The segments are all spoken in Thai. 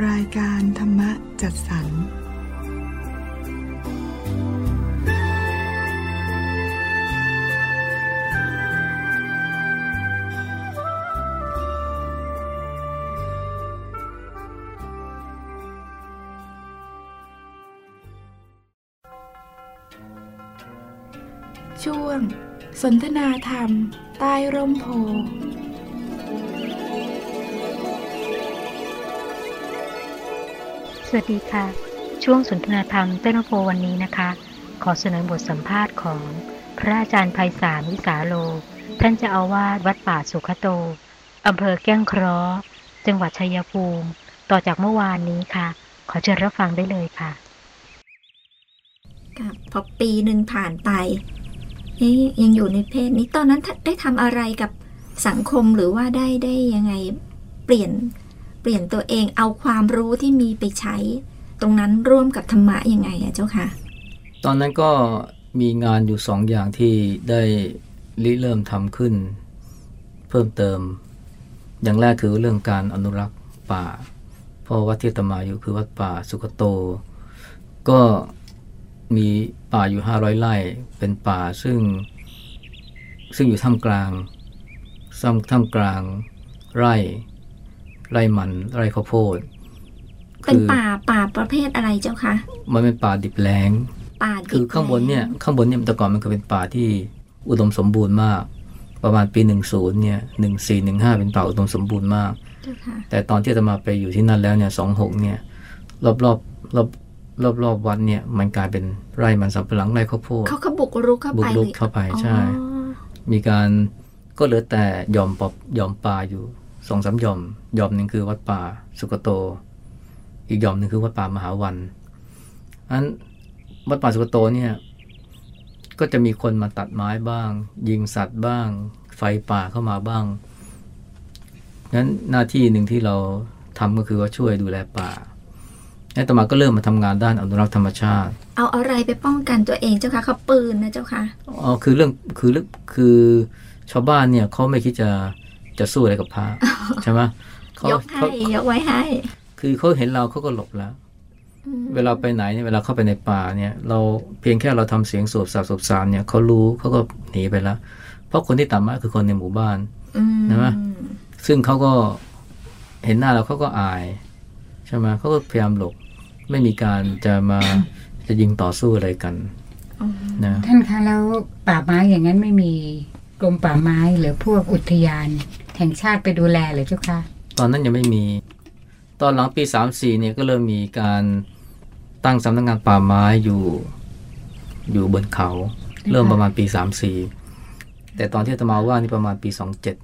รายการธรรมจัดสรรช่วง สนทนาธรรม ใต้ร่มโพ สวัสดีค่ะ ช่วงสนทนาธรรมเต้นโพวันนี้นะคะ ขอเสนอบทสัมภาษณ์ของพระอาจารย์ไพศาลวิสาโล ท่านจะเอาวาสวัดป่าสุขโตอำเภอแก้งเคราะห์จังหวัดชัยภูมิ ต่อจากเมื่อวานนี้ค่ะ ขอเชิญรับฟังได้เลยค่ะกับพอปีหนึ่งผ่านไปยังอยู่ในเพศนี้ตอนนั้นได้ทำอะไรกับสังคมหรือว่าได้ได้ยังไงเปลี่ยน เปลี่ยนตัวเองเอาความรู้ที่มีไปใช้ ตรงนั้นร่วมกับธรรมะยังไงอะเจ้าค่ะ ตอนนั้นก็มีงานอยู่สองอย่างที่ได้ริเริ่มทำขึ้น เพิ่มเติม อย่างแรกคือเรื่องการอนุรักษ์ป่า เพราะวัดที่ตมาอยู่คือวัดป่าสุขโต ก็มีป่าอยู่ห้าร้อยไร่เป็นป่าซึ่งซึ่งอยู่ท่ามกลางซ้ำท่ามกลางไร่ ไร่มันไร่ข้าวโพดเป็นป่าป่าประเภทอะไรเจ้าคะมันเป็นป่าดิบแล้งป่าคือข้างบนเนี่ยข้างบนเนี่ยแต่ก่อนมันเคยเป็นป่าที่อุดมสมบูรณ์มาก ประมาณปีหนึ่งศูนย์เนี่ยหนึ่งสี่หนึ่งห้าเป็นป่าอุดมสมบูรณ์มาก แต่ตอนที่จะมาไปอยู่ที่นั่นแล้วเนี่ยสองหกเนี่ยรอบรอบรอบรอบรอบวัดเนี่ยมันกลายเป็นไร่มันสำปะหลังไร่ข้าวโพดเขาเขาบุกรุกเข้าไปบุกรุกเข้าไปใช่ มีการก็เหลือแต่ยอมปอบยอมปลาอยู่ สองสามยอมยอมหนึ่งคือวัดป่าสุกโต อีกยอมหนึ่งคือวัดป่ามหาวันอันวัดป่าสุกโตเนี่ยก็จะมีคนมาตัดไม้บ้าง ยิงสัตว์บ้าง ไฟป่าเข้ามาบ้างงั้นหน้าที่หนึ่งที่เราทำก็คือว่าช่วยดูแลป่าแล้วต่อมาก็เริ่มมาทำงานด้านอนุรักษ์ธรรมชาติ เอาอะไรไปป้องกันตัวเองเจ้าคะเขาปืนนะเจ้าคะอ๋อคือเรื่องคือคือชาวบ้านเนี่ยเขาไม่คิดจะ จะสู้อะไรกับพระใช่ไหมเขายกให้ยกไว้ให้ คือเขาเห็นเราเขาก็หลบแล้ว เวลาไปไหนเนี่ยเวลาเข้าไปในป่าเนี่ย เราเพียงแค่เราทำเสียงสวบสาบสวบสารเนี่ยเขารู้เขาก็หนีไปแล้ว เพราะคนที่ตามมาคือคนในหมู่บ้านนะไหมซึ่งเขาก็เห็นหน้าเราเขาก็อายใช่ไหมเขาก็พยายามหลบไม่มีการจะมาจะยิงต่อสู้อะไรกันนะท่านคะแล้วป่าไม้อย่างนั้นไม่มีกรมป่าไม้หรือพวกอุทยาน แห่งชาติไปดูแลหรือเจ้าคะตอนนั้นยังไม่มี ตอนหลังปีสามสี่เนี่ยก็เริ่มมีการตั้งสำนักงงานป่าไม้อยู่อยู่บนเขา เริ่มประมาณปีสามสี่แต่ตอนที่ตมาว่านี่ประมาณปีสองเจ็ด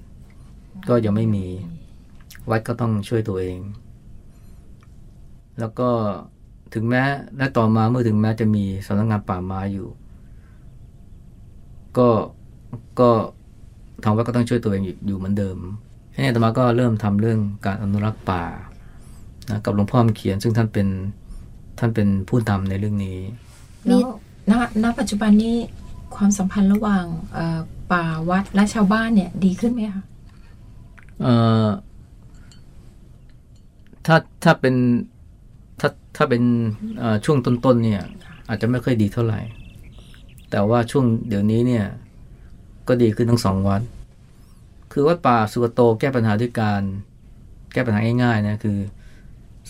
ก็ยังไม่มี วัดก็ต้องช่วยตัวเอง แล้วก็ถึงแม้และต่อมาเมื่อถึงแม้จะมีสำนักงงานป่าไม้อยู่ ก็ก็ ทางวัดก็ต้องช่วยตัวเองอยู่เหมือนเดิมแค่นี้ธรรมาก็เริ่มทำเรื่องการอนุรักษ์ป่านะกับหลวงพ่อมเขียน ซึ่งท่านเป็นท่านเป็นผู้นำในเรื่องนี้แล้วณณปัจจุบันนี้ความสัมพันธ์ระหว่างป่าวัดและชาวบ้านเนี่ยดีขึ้นไหมคะถ้าถ้าเป็นถ้าถ้าเป็นช่วงต้นๆเนี่ย อาจจะไม่ค่อยดีเท่าไหร่ แต่ว่าช่วงเดี๋ยวนี้เนี่ย ก็ดีขึ้นทั้งสองวัด คือวัดป่าสุกโตแก้ปัญหาด้วยการ แก้ปัญหาง่ายๆนะคือ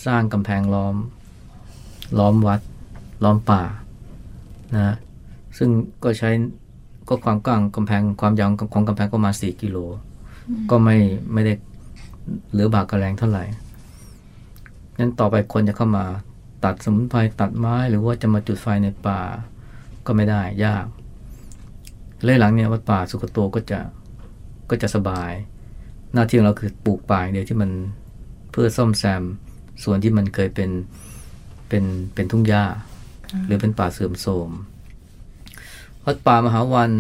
สร้างกำแพงล้อม ล้อมวัด ล้อมป่านะซึ่งก็ใช้ก็ความกว้างกำแพงความยาวของกำแพงก็มาสี่กิโล ก็ไม่ไม่ได้เหลือบากกระแรงเท่าไหร่นั้นต่อไปคนจะเข้ามาตัดสมุนไพรตัดไม้หรือว่าจะมาจุดไฟในป่าก็ไม่ได้ยาก เลยหลังเนี่ยวัดป่าสุกโตก็จะก็จะสบาย หน้าที่ของเราคือปลูกป่าเดียวที่มันเพื่อซ่อมแซมส่วนที่มันเคยเป็นเป็นเป็นทุ่งหญ้า หรือเป็นป่าเสื่อมโทรมวัดป่ามหาวัน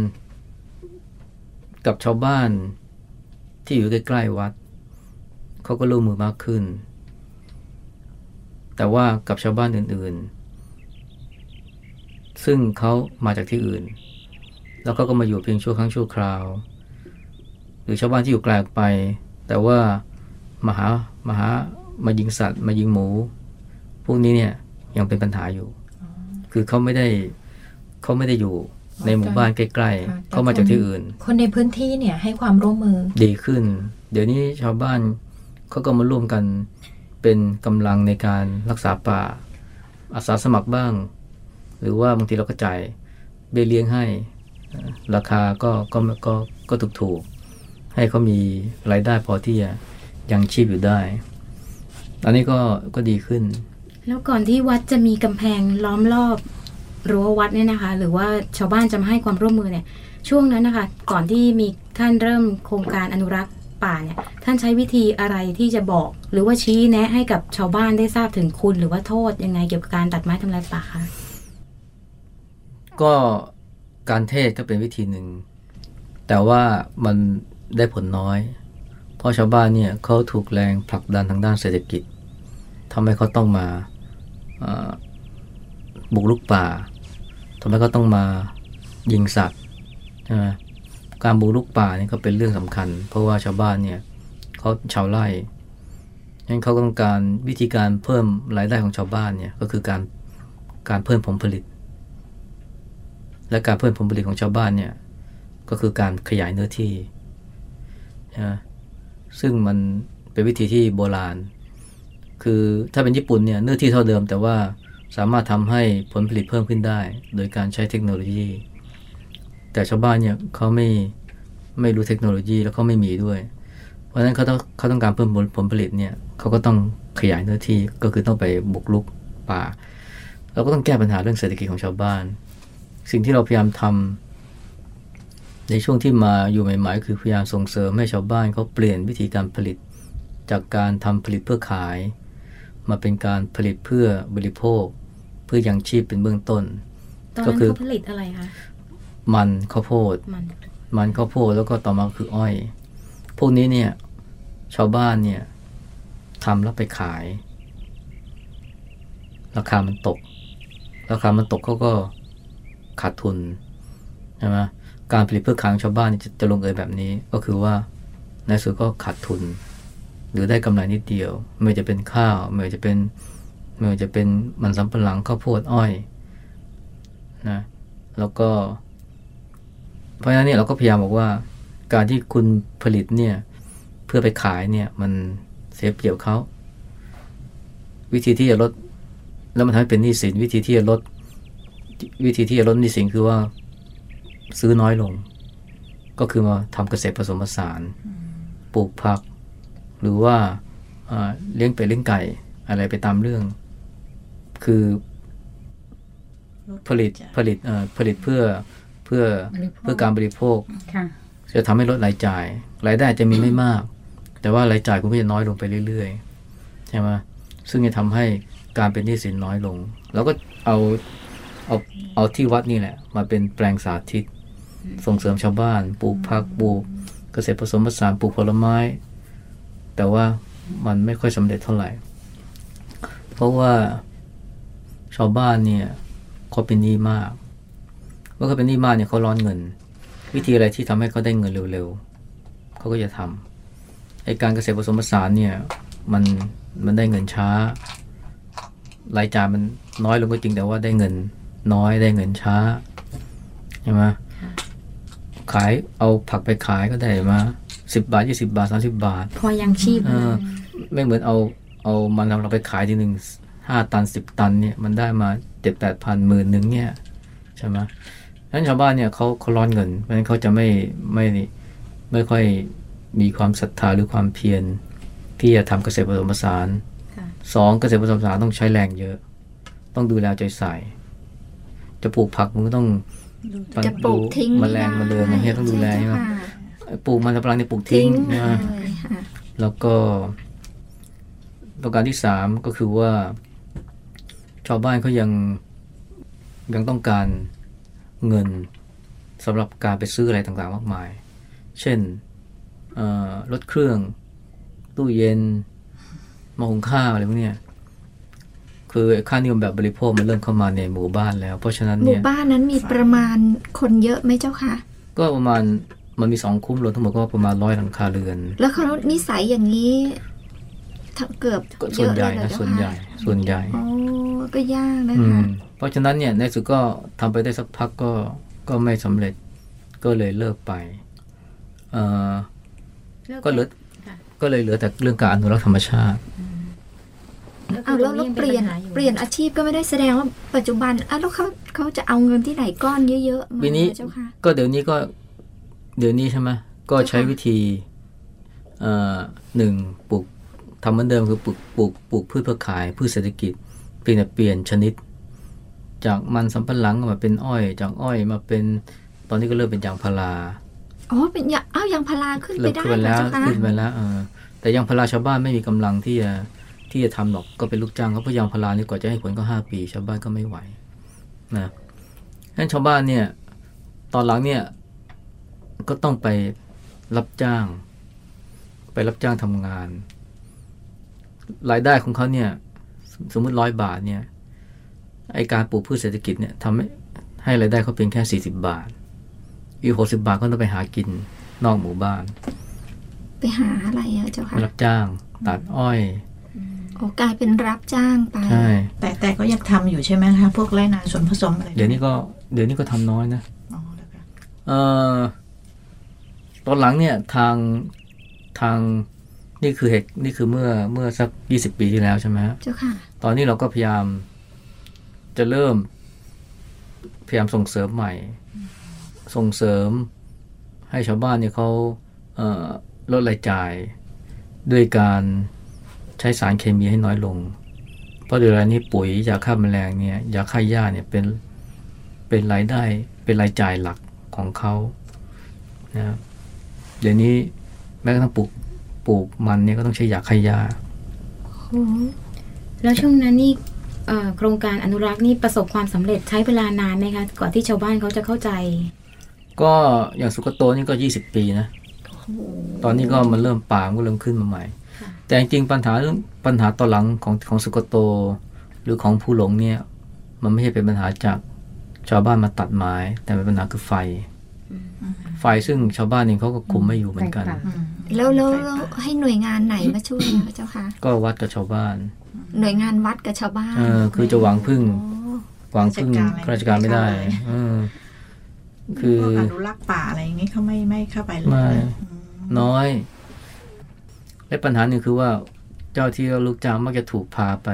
กับชาวบ้านที่อยู่ใกล้ๆวัดเขาก็ร่วมมือมากขึ้น แต่ว่ากับชาวบ้านอื่นๆ ซึ่งเขามาจากที่อื่น แล้วก็ก็มาอยู่เพียงชั่วครั้งชั่วคราว หรือชาวบ้านที่อยู่ไกลไป แต่ว่ามาหามาหามายิงสัตว์ มายิงหมู พวกนี้เนี่ยยังเป็นปัญหาอยู่ คือเขาไม่ได้เขาไม่ได้อยู่ในหมู่บ้านใกล้ค่ะๆเขามาจากที่อื่น คนในพื้นที่เนี่ยให้ความร่วมมือ ดีขึ้น เดี๋ยวนี้ชาวบ้านเขาก็มาร่วมกันเป็นกำลังในการรักษาป่า อาสาสมัครบ้าง หรือว่าบางทีเราก็จ่ายเบี้ยเลี้ยงให้เอ่อ ราคาก็ก็ก็ก็ถูกถูกๆให้เขามีรายได้พอที่จะยังชีพอยู่ได้ อันนี้ก็ก็ดีขึ้น แล้วก่อนที่วัดจะมีกำแพงล้อมรอบรั้ววัดเนี่ยนะคะ หรือว่าชาวบ้านจะมาให้ความร่วมมือเนี่ย ช่วงนั้นนะคะ ก่อนที่มีท่านเริ่มโครงการอนุรักษ์ป่าเนี่ย ท่านใช้วิธีอะไรที่จะบอก หรือว่าชี้แนะให้กับชาวบ้านได้ทราบถึงคุณ หรือว่าโทษยังไงเกี่ยวกับการตัดไม้ทำลายป่าคะก็ การเทศก็เป็นวิธีหนึ่ง แต่ว่ามันได้ผลน้อย เพราะชาวบ้านเนี่ยเขาถูกแรงผลักดันทางด้านเศรษฐกิจทำให้เขาต้องมาบุกรุกป่าทำให้เขาต้องมายิงสัตว์ใช่ไหมการบุกรุกป่านี่ก็เป็นเรื่องสำคัญ เพราะว่าชาวบ้านเนี่ยเขาชาวไร่งั้นเขาต้องการวิธีการเพิ่มรายได้ของชาวบ้านเนี่ยก็คือการการเพิ่มผลผลิต และการเพิ่มผลผลิตของชาวบ้านเนี่ยก็คือการขยายเนื้อที่นะซึ่งมันเป็นวิธีที่โบราณ คือถ้าเป็นญี่ปุ่นเนี่ยเนื้อที่เท่าเดิม แต่ว่าสามารถทำให้ผลผลิตเพิ่มขึ้นได้ โดยการใช้เทคโนโลยี แต่ชาวบ้านเนี่ยเขาไม่ไม่รู้เทคโนโลยีแล้วเขาไม่มีด้วย เพราะฉะนั้นเขาต้องเขาต้องการเพิ่มผลผลผลิตเนี่ยเขาก็ต้องขยายเนื้อที่ก็คือต้องไปบุกรุกป่า เราก็ต้องแก้ปัญหาเรื่องเศรษฐกิจของชาวบ้าน สิ่งที่เราพยายามทำในช่วงที่มาอยู่ใหม่ๆ คือพยายามส่งเสริมให้ชาวบ้านเขาเปลี่ยนวิธีการผลิต จากการทำผลิตเพื่อขาย มาเป็นการผลิตเพื่อบริโภค เพื่อยังชีพเป็นเบื้องต้นตอนก็นั้นคือเขาผลิตอะไรคะมันข้าวโพดมันมันข้าวโพดแล้วก็ต่อมาคืออ้อย พวกนี้เนี่ยชาวบ้านเนี่ยทำแล้วไปขาย ราคามันตก ราคามันตกเขาก็ ขาดทุนใช่ไหมการผลิตเพื่อขายของชาวบ้านนี่จะจะลงเอยแบบนี้ก็คือว่าในสุดก็ขาดทุน หรือได้กำไรนิดเดียว ไม่ว่าจะเป็นข้าว ไม่ว่าจะเป็นไม่ว่าจะเป็นมันสำปะหลังข้าวโพดอ้อยนะแล้วก็ เพราะฉะนั้นเนี่ยเราก็พยายามบอกว่า การที่คุณผลิตเนี่ยเพื่อไปขายเนี่ย มันเสียเปรียบเขาวิธีที่จะลด แล้วมันทำให้เป็นหนี้สินวิธีที่จะลด วิธีที่จะลดหนี้สินคือว่าซื้อน้อยลง ก็คือมาทำเกษตรผสมผสาน ปลูกผัก หรือว่าอ่าเลี้ยงเป็ดเลี้ยงไก่อะไรไปตามเรื่อง คือผลิตผลิตเอ่อผลิตเพื่อเพื่อบริโภคเพื่อการบริโภคค่ะจะทำให้ลดรายจ่าย รายได้อาจจะมีไม่มาก แต่ว่ารายจ่ายคุณก็จะน้อยลงไปเรื่อยๆใช่ไหมซึ่งจะทำให้การเป็นหนี้สินน้อยลง แล้วก็เอา เอาเอาที่วัดนี่แหละ มาเป็นแปลงสาธิต ส่งเสริมชาวบ้านปลูกผักปลูกเกษตรผสมผสานปลูกผลไม้ แต่ว่ามันไม่ค่อยสำเร็จเท่าไหร่ เพราะว่าชาวบ้านเนี่ยเขาเป็นหนี้มากเมื่อเขาเป็นหนี้มากเนี่ยเขาร้อนเงิน วิธีอะไรที่ทำให้เขาได้เงินเร็วๆเขาก็จะทำไอการเกษตรผสมผสานเนี่ยมันมันได้เงินช้ารายจ่ายมันน้อยลงก็จริงแต่ว่าได้เงิน น้อยได้เงินช้าใช่ไหมขายเอาผักไปขายก็ได้มาสิบบาทยี่สิบาทสามสิบาท พอยังชีพเออไม่เหมือนเอาเอามันเราไปขายทีหนึ่งห้าตันสิบตันเนี่ยมันได้มาเจ็ดแปดพันหมื่นหนึ่งเนี่ยใช่ไหมฉะนั้นชาวบ้านเนี่ยเขาเขาร้อนเงิน เพราะฉะนั้นเขาจะไม่ไม่ไม่ค่อยมีความศรัทธาหรือความเพียรที่จะทำเกษตรผสมผสานค่ะสองเกษตรผสมผสานต้องใช้แรงเยอะ ต้องดูแลเอาใจใส่ จะปลูกผักมันก็ต้องจะปลูกทิ้งแมลงมาเรือนอะไรเงี้ยต้องดูแลใช่ใช่ไหมค่ะปลูกมันสำปะหลังเนี่ยปลูกทิ้ทิ้งงเลนะยค่ะแล้วก็ประการที่สามก็คือว่า ชาวบ้านเขายังยังต้องการเงินสำหรับการไปซื้ออะไรต่างๆ มากมาย เช่นเอ่อรถเครื่อง ตู้เย็นหมาหุงข้าวอะไรพวกเนี้ย คือค่านิยมแบบบริโภคมันเริ่มเข้ามาในหมู่บ้านแล้ว เพราะฉะนั้นหมู่เนี่ยบ้านนั้นมีประมาณคนเยอะไหมเจ้าค่ะก็ประมาณมันมีสองคุ้มรวมทั้งหมดก็ประมาณร้อยหลังคาเรือน แล้วเขานิสัยอย่างนี้ทั้งเกือบก็เยส่วนอะใหเลญ่ยเหรอนะเจ้าส่วนใหญ่ค่ะส่วนใหญ่โอ้ก็ยากนะอืคะมเพราะฉะนั้นเนี่ยในสุดก็ทำไปได้สักพักก็ก็ไม่สำเร็จก็เลยเลิกไปเอ่อก็เหลือค่ะก็เลยเหลือแต่เรื่องการอนุรักษ์ธรรมชาติ เอาแล้วแล้วเปลี่ยนเปลี่ยนอาชีพก็ไม่ได้แสดงว่าปัจจุบันอ้าวแล้วเขาเขาจะเอาเงินที่ไหนก้อนเยอะๆมาปีนี้เจ้าค่ะก็เดี๋ยวนี้ก็เดี๋ยวนี้ใช่ไหมก็ใช้วิธีเอ่อหนึ่งปลูกทำเหมือนเดิมคือปลูกปลูกปลูกพืชเพื่อขายพืชเศรษฐกิจเพียงแต่เปลี่ยนชนิด จากมันสำปะหลังมาเป็นอ้อย จากอ้อยมาเป็นตอนนี้ก็เริ่มเป็นยางพาราอ๋อเป็นยาอ้าวยางพาราขึ้นไปเริ่มได้ขึ้นไปเหรอแล้วเจ้าค่ะขึ้นไปแล้วเออแต่ยางพาราชาวบ้านไม่มีกำลังที่จะ ที่จะทำหรอกก็เป็นลูกจ้างเขาเพราะยางพารานี่กว่าจะให้ผลก็ห้าปี ชาวบ้านก็ไม่ไหวนะฉะนั้นชาวบ้านเนี่ยตอนหลังเนี่ยก็ต้องไปรับจ้าง ไปรับจ้างทำงาน รายได้ของเขาเนี่ยสมมติร้อยบาทเนี่ยไอการปลูกพืชเศรษฐกิจเนี่ยทำให้ให้รายได้เขาเพียงแค่สี่สิบาท อีกหกสิบาทก็ต้องไปหากินนอกหมู่บ้าน ไปหาอะไรอะเจ้าค่ะรับจ้าง ตัดอ้อย โอ้กลายเป็นรับจ้างไป ใช่ แต่แต่ก็ยังทำอยู่ใช่ไหมคะ พวกไรนาส่วนผสมอะไร เดี๋ยวนี้ก็เดี๋ยวนี้ก็ทำน้อยนะอ๋อแล้วก็เอ่อตอนหลังเนี่ยทางทางนี่คือเหตุนี่คือเมื่อเมื่อสักยี่สิบปีที่แล้วใช่ไหมฮะเจ้าค่ะ ตอนนี้เราก็พยายามจะเริ่ม พยายามส่งเสริมใหม่ ส่งเสริมให้ชาวบ้านเนี่ยเขาเอ่อลดรายจ่ายด้วยการ ใช้สารเคมีให้น้อยลง เพราะเดี๋ยวนี้ปุ๋ยยาฆ่าแมลงเนี่ยยาฆ่าหญ้าเนี่ยเป็นเป็นรายได้เป็นรายจ่ายหลักของเขานะครับเดี๋ยวนี้แม้กระทั่งปลูกปลูกมันเนี่ยก็ต้องใช้ยาฆ่าหญ้าแล้วช่วงนั้นนี่เอ่อโครงการอนุรักษ์นี่ประสบความสำเร็จใช้เวลานานไหมคะกว่าที่ชาวบ้านเขาจะเข้าใจ ก็อย่างสุกโตนี่ก็ยี่สิบปีนะตอนนี้ก็มันเริ่มป่ามันก็เริ่มขึ้นมาใหม่ค่ะ แต่จริงๆปัญหาเรื่องปัญหาต่อหลังของของสุกโต หรือของผู้หลงเนี่ย มันไม่ใช่เป็นปัญหาจากชาวบ้านมาตัดไม้ แต่เป็นปัญหาคือไฟ ไฟซึ่งชาวบ้านเองเขาก็คุมไม่อยู่เหมือนกันไฟป่าอืมแล้วแล้วแล้วให้หน่วยงานไหนมาช่วยอะเจ้าค่ะ ก็วัดกับชาวบ้าน หน่วยงานวัดกับชาวบ้านเออคือจะหวังพึ่งโอ้หวังพึ่งข้าราชการไม่ได้เออคือพวกอนุรักษ์ป่าอะไรอย่างงี้เขาไม่ไม่เข้าไปเลยไม่นะอืมน้อย และปัญหาหนึ่งคือว่าเจ้าที่เราลูกจ้างมักจะถูกพาไป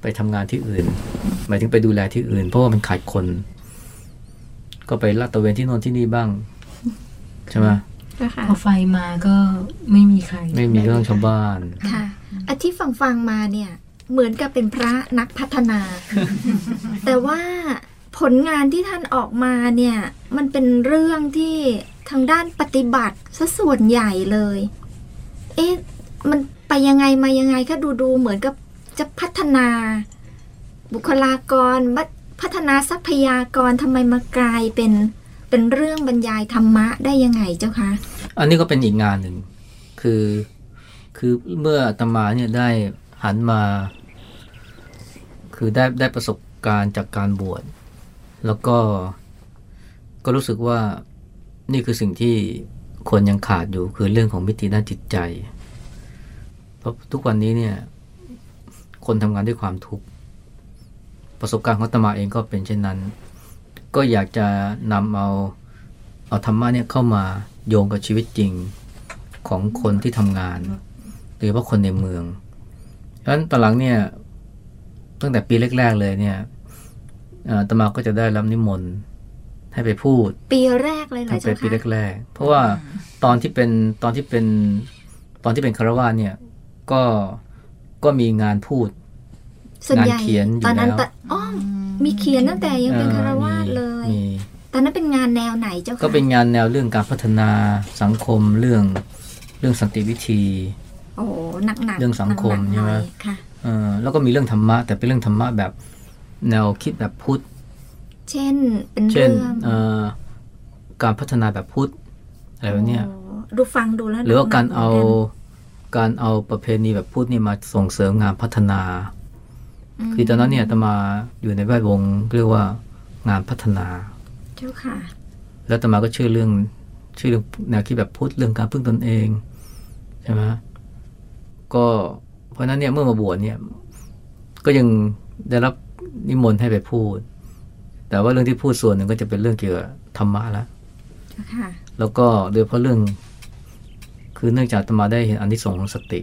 ไปทำงานที่อื่น หมายถึงไปดูแลที่อื่น เพราะว่ามันขาดคน ก็ไปลาดตระเวนที่โน่นที่นี่บ้าง ใช่ไหมเจ้าค่ะพอไฟมาก็ไม่มีใคร ไม่มีเรื่องชาวบ้านค่ะอาที่ฟังฟังๆมาเนี่ย เหมือนกับเป็นพระนักพัฒนา แต่ว่าผลงานที่ท่านออกมาเนี่ย มันเป็นเรื่องที่ทางด้านปฏิบัติซะส่วนใหญ่เลย เอ๊ะมันไปยังไงมายังไงก็ดูดูเหมือนกับจะพัฒนา บุคลากรบัดพัฒนาทรัพยากรทำไมมากลายเป็นเป็นเรื่องบรรยายธรรมะได้ยังไงเจ้าคะอันนี้ก็เป็นอีกงานหนึ่งคือคือเมื่อตมาเนี่ยได้หันมา คือได้ได้ประสบการณ์จากการบวชแล้วก็ก็รู้สึกว่านี่คือสิ่งที่ คนยังขาดอยู่คือเรื่องของมิติด้านจิตใจ เพราะทุกวันนี้เนี่ย คนทำงานด้วยความทุกข์ประสบการณ์ของตมาเองก็เป็นเช่นนั้น ก็อยากจะนำเอาเอาธรรมะเนี่ยเข้ามาโยงกับชีวิตจริงของคนที่ทำงานโดยเฉพาะคนในเมืองฉะนั้นตอนหลังเนี่ยตั้งแต่ปีแรก ๆ เลยเนี่ยตมาก็จะได้รับนิมนต์ ให้ไปพูด ปีแรกเลยเหรอตั้งแต่เจ้าปีคะแรกๆเพราะว่าตอนที่เป็นตอนที่เป็นตอนที่เป็นคารวาสเนี่ยก็ก็มีงานพูดส่วนใหญ่งานเขียนอยู่ตอนนั้นแล้วตะอ๋อมีเขียนตั้งแต่ยังเป็นคารวาสมีเลยมีตอนนั้นเป็นงานแนวไหนเจ้าคะก็เป็นงานแนวเรื่องการพัฒนาสังคมเรื่องเรื่องสันติวิธี โอ้หนักหนักเรื่องสังคมหนักๆใช่ไหมน่อยค่ะเออแล้วก็มีเรื่องธรรมะแต่เป็นเรื่องธรรมะแบบแนวคิดแบบพุทธ เช่น เป็นเช่นเรื่องเอ่อการพัฒนาแบบพุทธอะไรแบบเนี้ยโอ้ดูฟังดูแล้วหรือว่าการหนัเอาหมืนนการเอาประเพณีแบบพุทธนี่มาส่งเสริมงานพัฒนามคือตอนนั้นเนี่ยอาตมาอยู่ในแวดวงเรียกว่างานพัฒนา เจ้าค่ะ แล้วอาตมาก็เชื่อเรื่องเชื่อเรื่องแนวคิดแบบพุทธเรื่องการพึ่งตนเองใช่ไหมก็เพราะฉะนั้นเนี่ยเมื่อมาบวชเนี่ย ก็ยังได้รับนิมนต์ให้ไปพูด แต่ว่าเรื่องที่พูดส่วนหนึ่งก็จะเป็นเรื่องเกี่ยวกับธรรมะแล้วค่ะแล้วก็โดยเพราะเรื่อง คือเนื่องจากอาตมาได้เห็นอันที่สงส์ของสติ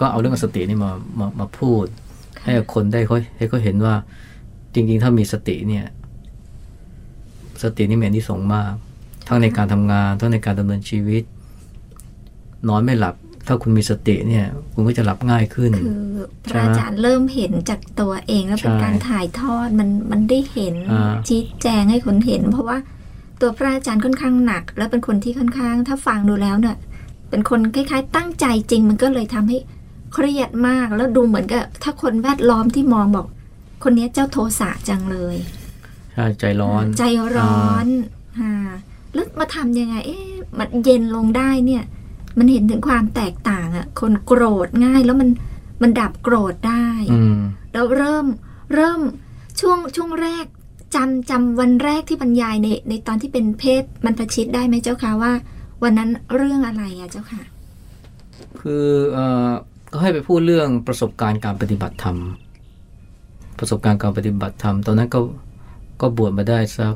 ก็เอาเรื่องสตินี่มามามาพูด ให้กับคนได้เขาให้เขาเห็นว่า จริง ๆ ถ้ามีสติเนี่ย สตินี่มีอันที่สงส์มาก ทั้งในการทำงาน ทั้งในการดำเนินชีวิต นอนไม่หลับ ถ้าคุณมีสติเนี่ย คุณก็จะหลับง่ายขึ้น คือพใช่ระไหมอาจารย์เริ่มเห็นจากตัวเองแล้วเป็นใช่การถ่ายทอดมันมันได้เห็นอ่าชี้แจงให้คนเห็น เพราะว่าตัวพระอาจารย์ค่อนข้างหนัก แล้วเป็นคนที่ค่อนข้าง ถ้าฟังดูแล้วเนี่ย เป็นคนคล้าย ๆ ตั้งใจจริง มันก็เลยทำให้เครียดมากแล้วดูเหมือนกับถ้าคนแวดล้อมที่มองบอก คนนี้เจ้าโทสะจังเลยใช่ใจร้อน ใจร้อนอ่าแล้วมาทำยังไง เอ๊ะมันเย็นลงได้เนี่ย มันเห็นถึงความแตกต่างอะคนโกรธง่ายแล้วมันมันดับโกรธได้อืมแล้วเริ่มเริ่มช่วงช่วงแรกจำจำวันแรกที่บรรยายในในตอนที่เป็นเพศมันประชิดได้ไหมเจ้าค่ะว่า วันนั้นเรื่องอะไรอะเจ้าค่ะ คือเอ่อก็ให้ไปพูดเรื่องประสบการณ์การปฏิบัติธรรม ประสบการณ์การปฏิบัติธรรม ตอนนั้นก็ก็บวชมาได้สัก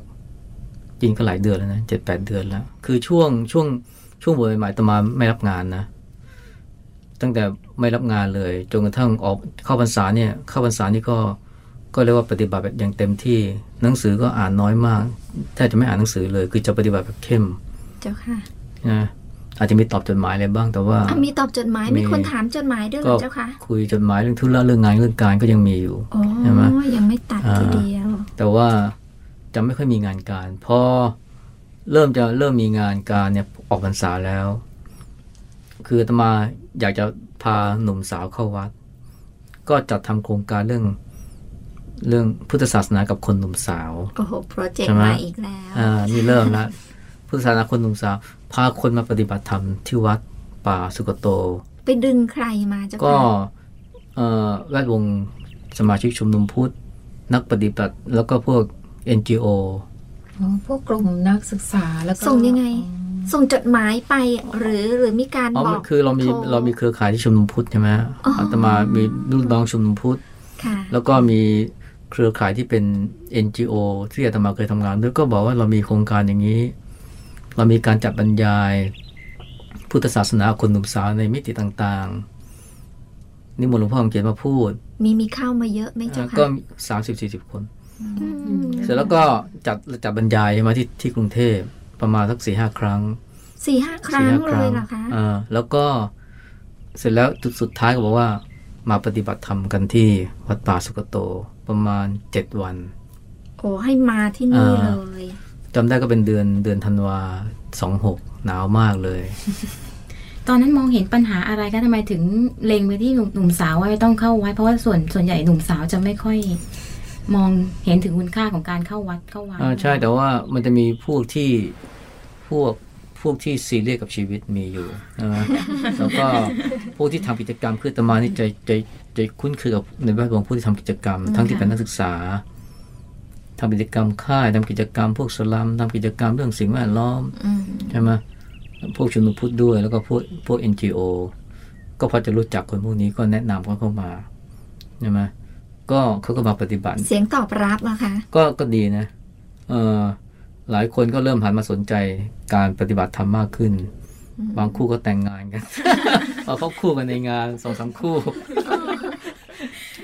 จริงก็หลายเดือนแล้วนะเจ็ดแปดเดือนแล้ว คือช่วงช่วง ช่วงบวชใหม่ๆอาตมาไม่รับงานนะ ตั้งแต่ไม่รับงานเลยจนกระทั่งออกเข้าพรรษาเนี่ยเข้าพรรษานี่ก็ก็เรียกว่าปฏิบัติแบบอย่างเต็มที่หนังสือก็อ่านน้อยมากแทบจะไม่อ่านหนังสือเลย คือจะปฏิบัติแบบเข้ม เจ้าค่ะนะอาจจะมีตอบจดหมายอะไรบ้างแต่ว่าอะมีตอบจดหมายมีมีคนถามจดหมายด้วยเหรก็อเจ้าค่ะคุยจดหมายเรื่องธุระเรื่องงานเรื่องการก็ยังมีอยู่อ๋อใช่ไหมยังไม่ตัดอ่าทีเดียว แต่ว่าจะไม่ค่อยมีงานการพอ เริ่มจะเริ่มมีงานการเนี่ยออกพรรษาแล้ว คืออาตมาอยากจะพาหนุ่มสาวเข้าวัด ก็จัดทำโครงการเรื่องเรื่องพุทธศาสนากับคนหนุ่มสาวโอ้โหโปรเจกใช่ต์ไหมมาอีกแล้วอ่านี่เริ่มแล้วพุทธศาสนาคนหนุ่มสาว พาคนมาปฏิบัติธรรมที่วัดป่าสุกโต ไปดึงใครมาเจ้าก็ค่ะเอ่อแวดวงสมาชิกชุมนุมพุทธนักปฏิบัติแล้วก็พวก NGO อ๋อ พวกกลุ่มนักศึกษาแล้วก็ส่งยังไง ส่งจดหมายไปหรือหรือมีการอ๋อบอกคือเรามีโทเรามีเครือข่ายที่ชุมนุมพุทธใช่ไหมอ๋อออาตมามีรุ่นน้องชุมนุมพุทธค่ะแล้วก็มีเครือข่ายที่เป็น NGO ที่อาตมาเคยทำงานด้วยก็บอกว่าเรามีโครงการอย่างนี้ เรามีการจัดบรรยาย พุทธศาสนาคนหนุ่มสาวในมิติต่างๆ นี่มนต์หลวงพ่อคำเขียนมาพูด มีมีเข้ามาเยอะไหมเจ้าก็ค่ะสามสิบสี่สิบคนอืม เสร็จแล้วก็จัดจัดบรรยายมาที่ที่กรุงเทพประมาณสักสี่ห้าครั้งสี่ห้าครั้งสี่ห้าเลยเหรอคะอ่าแล้วก็เสร็จแล้วจุดสุดท้ายก็บอกว่า มาปฏิบัติธรรมกันที่วัดป่าสุกโตประมาณเจ็ดวัน โอ้ให้มาที่นี่อ่าเลยจำได้ก็เป็นเดือนเดือนธันวาสองหกหนาวมากเลย ตอนนั้นมองเห็นปัญหาอะไรคะทำไมถึงเล็งไปที่หนุ่มหนุ่มสาวว่าต้องเข้าวัดเพราะว่าส่วนส่วนใหญ่หนุ่มสาวจะไม่ค่อย มองเห็นถึงคุณค่าของการเข้าวัดเข้าวัดอ่าใช่แต่ว่ามันจะมีพวกที่พวกพวกที่ซีเรียสกับชีวิตมีอยู่นะแล้วก็พวกที่ทำกิจกรรมคืออาตมานี่จะจะจะคุ้นเคยกับในแวดวงผู้ที่ทำกิจกรรม ทั้งที่เป็นนักศึกษาทำกิจกรรมค่ายทำกิจกรรม พวกสลัมทำกิจกรรมเรื่องสิ่งแวดล้อมอืมใช่ไหมพวกชุมนุมพุทธด้วย แล้วก็พวกพวก NGO ก็พอจะรู้จักคนพวกนี้ก็แนะนำเขาเข้ามาใช่ไหม ก็เขาก็มาปฏิบัติ เสียงตอบรับอะคะก็ก็ดีนะเออหลายคนก็เริ่มหันมาสนใจการปฏิบัติธรรมมากขึ้น บางคู่ก็แต่งงานกันพอเขาคู่กันในงานสองสามคู่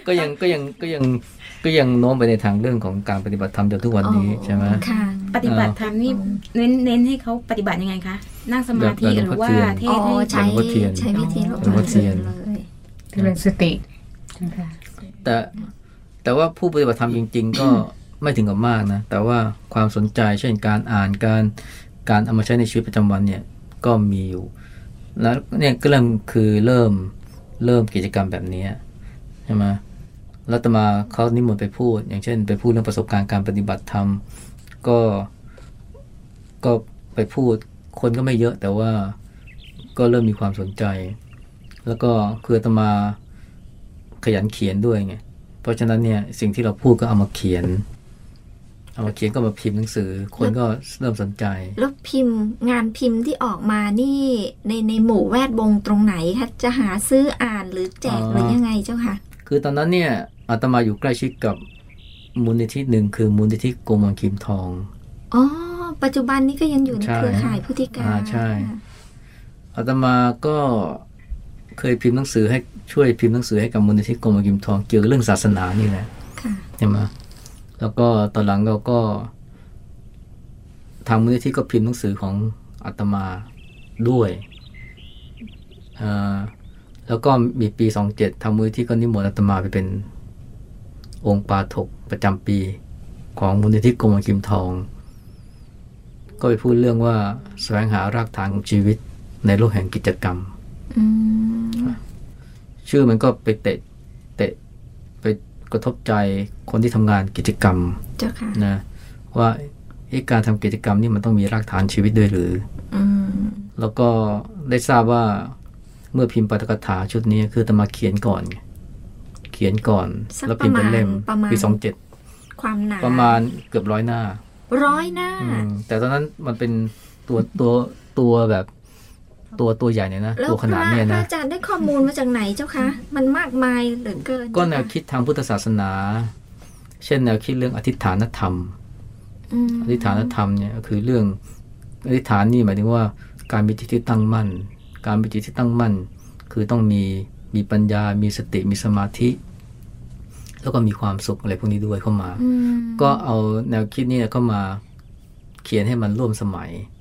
ก็ยังก็ยังก็ยังก็ยังโน้มไปในทางเรื่องของการปฏิบัติธรรมจนทุกวันนี้อ๋อใช่ไหมค่ะ ปฏิบัติธรรมนี่เน้นเน้นให้เขาปฏิบัติยังไงคะนั่งสมาธิแบบหรือว่าหลวงพ่อเทียนเทอ๋ศให้อใช้หลวงพ่อเทียนใช้วิธีหลวงหลวงพ่พ่ออเทีเทียยนนเลยเจริญสตินะคะ แต่แต่ว่าผู้ปฏิบัติธรรมจริง ๆ ก็ไม่ถึงกับมากนะ แต่ว่าความสนใจเช่นการอ่านการการเอามาใช้ในชีวิตประจำวันเนี่ยก็มีอยู่ แล้วเนี่ยก็เริ่มคือเริ่มเริ่มกิจกรรมแบบนี้ใช่ไหมแล้วตมาเขานิมนต์ไปพูด อย่างเช่น ไปพูดเรื่องประสบการณ์การปฏิบัติธรรม ก็ก็ไปพูดคนก็ไม่เยอะแต่ว่าก็เริ่มมีความสนใจ แล้วก็คือตมา ขยันเขียนด้วยไงเพราะฉะนั้นเนี่ยสิ่งที่เราพูดก็เอามาเขียน เอามาเขียนก็มาพิมพ์หนังสือ คนก็เริ่มสนใจ แล้วพิมพ์งานพิมพ์ที่ออกมานี่ในในหมู่แวดวงตรงไหนคะจะหาซื้ออ่านหรือแจกอ๋อหรือยังไงเจ้าค่ะ คือตอนนั้นเนี่ยอาตมาอยู่ใกล้ชิดกับมูลนิธิหนึ่งคือมูลนิธิโกมังคิมทองอ๋อปัจจุบันนี้ก็ยังอยู่ในใช่เครือข่ายพุทธิกาอ่าใช่อาตมาก็เคยพิมพ์หนังสือให้ ช่วยพิมพ์หนังสือให้กับมูลนิธิโกมังคิมทองเกี่ยวกับเรื่องศาสนานี่แหละค่ะใช่ไหมแล้วก็ตอนหลังเราก็ ทางมูลนิธิก็พิมพ์หนังสือของอาตมาด้วยอ่าแล้วก็มีปีสองเจ็ดทางมูลนิธิก็นิมนต์อาตมาไปเป็นองค์ปาถกประจำปีของมูลนิธิกรมกิมทอง ก็ไปพูดเรื่องว่าแสวงหารากฐานของชีวิตในโลกแห่งกิจกรรมอืม ชื่อมันก็ไปเตะเตะไปกระทบใจคนที่ทำงานกิจกรรมเจ้าค่ะนะว่าเอ๊ะการทำกิจกรรมนี่มันต้องมีรากฐานชีวิตด้วยหรืออืมแล้วก็ได้ทราบว่าเมื่อพิมพ์ปาฐกถาชุดนี้คือตมาเขียนก่อนไงเขียนก่อนสักแล้วปพิระมพ์มาเป็นณเล่มประมาณปีสองเจ็ดความหนาประมาณเกือบร้อยหน้า ร้อยหน้าอืมแต่ตอนนั้นมันเป็นตัวตัวตัวแบบ ตัวตัวใหญ่เนี่ยนะแล้วตัวพขนาดระเนี่ยพระนะอาจารย์ได้ข้อมูลมาจากไหนเจ้าคะ มันมากมายเหลือเกิน ก็แนวเจ้าะคิดทางพุทธศาสนา เช่นแนวคิดเรื่องอธิษฐานธรรมอืมอธิษฐานธรรมเนี่ยก็คือเรื่องอธิษฐานนี่หมายถึงว่าการมีจิตที่ตั้งมั่น การมีจิตที่ตั้งมั่น คือต้องมีมีปัญญา มีสติ มีสมาธิ แล้วก็มีความสุขอะไรพวกนี้ด้วยเข้ามาอืมก็เอาแนวคิดนี้เข้ามาเขียนให้มันร่วมสมัยค่ะ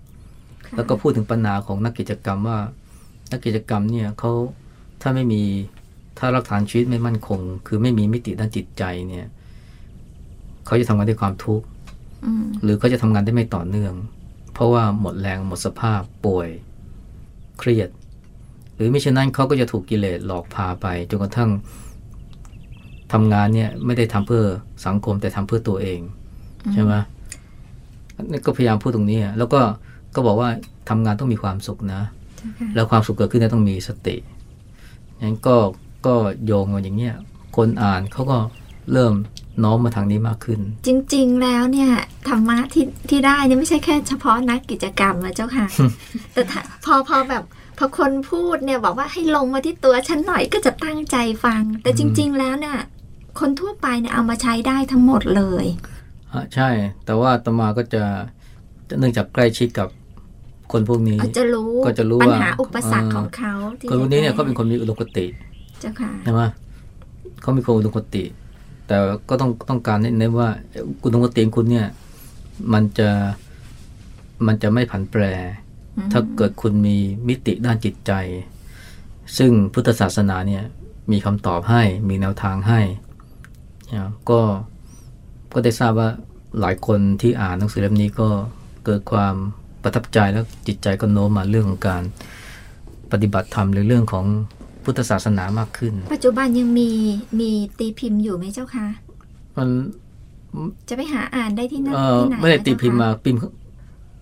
แล้วก็พูดถึงปัญหาของนักกิจกรรมว่า นักกิจกรรมเนี่ยเขาถ้าไม่มีถ้ารักฐานชีวิตไม่มั่นคง คือไม่มีมิติด้านจิตใจเนี่ยเขาจะทำงานด้วยความทุกข์อืมหรือเขาจะทำงานได้ไม่ต่อเนื่อง เพราะว่าหมดแรงหมดสภาพป่วย เครียด หรือมิฉะนั้นเขาก็จะถูกกิเลสหลอกพาไปจนกระทั่งทำงานเนี่ยไม่ได้ทำเพื่อสังคมแต่ทำเพื่อตัวเอง ใช่ไหมนี่ก็พยายามพูดตรงนี้อะแล้วก็ ก็บอกว่าทำงานต้องมีความสุขนะเจ้าค่ะแล้วความสุขเกิดขึ้นเนี่ยต้องมีสติงั้นก็ก็โยงมาอย่างเงี้ยคนอ่านเขาก็เริ่มน้อมมาทางนี้มากขึ้น จริง ๆ แล้วเนี่ยธรรมะที่ที่ได้เนี่ยไม่ใช่แค่เฉพาะนักกิจกรรมนะเจ้าค่ะ แต่ถ้าพอพอแบบพอคนพูดเนี่ยบอกว่าให้ลงมาที่ตัวฉันหน่อยก็จะตั้งใจฟัง แต่จริง ๆ แล้วเนี่ยคนทั่วไปเนี่ยเอามาใช้ได้ทั้งหมดเลยอะใช่ แต่ว่าอาตมาก็จะจะเนื่องจากใกล้ชิดกับ คนพวกนี้อาจจะรู้ก็จะรู้ปัญว่าหาอุปสรรคอ่าของเขาที่คนพวกนี้เนี่ยจะเขาเป็นคนมีอุดมคติเจ้าค่ะใช่ไหมเขามีความอุดมคติ แต่ก็ต้องต้องการเน้นว่าอุดมคติของคุณเนี่ย มันจะมันจะไม่ผันแปรอืมถ้าเกิดคุณมีมิติด้านจิตใจ ซึ่งพุทธศาสนาเนี่ย มีคำตอบให้มีแนวทางให้นะก็ก็ได้ทราบว่าหลายคนที่อ่านหนังสือเล่มนี้ก็เกิดความ ประทับใจแล้วจิตใจก็โน้มมาเรื่องของการปฏิบัติธรรมหรือเรื่องของพุทธศาสนามากขึ้น ปัจจุบันยังมีมีตีพิมพ์อยู่ไหมเจ้าค่ะมันจะไปหาอ่านได้ที่นั่นเออที่ไหนไม่ได้นะตีพิมพ์เจ้มาคะพิมพ์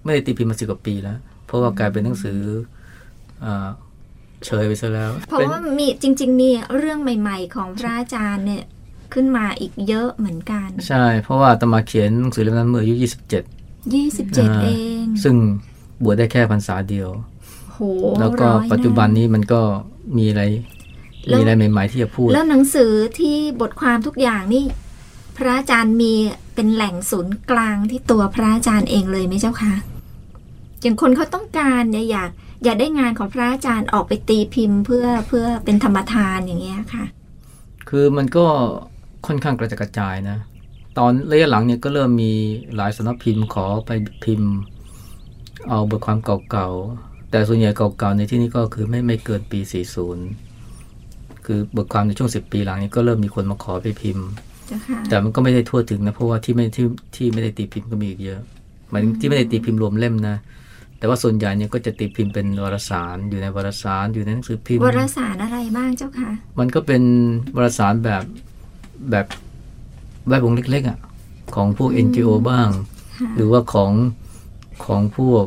ไม่ได้ตีพิมพ์มาสิบกว่าปีแล้วเพราะว่ากลายเป็นหนังสืออ่าเฉยไปซะแล้ว เพราะว่ามีจริง ๆ มีเรื่องใหม่ ๆ ของพระอาจารย์เนี่ยขึ้นมาอีกเยอะเหมือนกัน ใช่ เพราะว่าอาตมาเขียนหนังสือเล่มนั้นเมื่ออายุ27 27อ่าเอง ซึ่งบวชได้แค่พรรษาเดียวโหแล้วก็ร้อยะปัจจุบันนี้มันก็มีอะไรแล้วมีอะไรใหม่ ๆ ที่จะพูด แล้วหนังสือที่บทความทุกอย่างนี่ พระอาจารย์มีเป็นแหล่งศูนย์กลางที่ตัวพระอาจารย์เองเลยไหมเจ้าคะอย่างคนเขาต้องการเนี่ยอยากอยากได้งานของพระอาจารย์ออกไปตีพิมพ์เพื่อเพื่อเป็นธรรมทานอย่างเงี้ยค่ะ คือมันก็ค่อนข้างกระจัดกระจายนะ ตอนระยะหลังเนี่ยก็เริ่มมีหลายสำนักพิมพ์ขอไปพิมพ์ เอาบทความเก่าๆ แต่ส่วนใหญ่เก่าๆในที่นี้ก็คือไม่ไม่เกินปี 40 คือบทความในช่วง 10 ปีหลังนี้ก็เริ่มมีคนมาขอไปพิมพ์เจ้าค่ะแต่มันก็ไม่ได้ทั่วถึงนะ เพราะว่าที่ไม่ที่ที่ไม่ได้ตีพิมพ์ก็มีอีกเยอะหมายถึงที่ไม่ได้ตีพิมพ์รวมเล่มนะ แต่ว่าส่วนใหญ่เนี่ยก็จะตีพิมพ์เป็นวารสารอยู่ในวารสารอยู่ในหนังสือพิมพ์วารสารอะไรบ้างเจ้าค่ะมันก็เป็นวารสารแบบแบบ แวดวงเล็กๆอะของพวก NGO บ้างค่ะหรือว่าของของพวก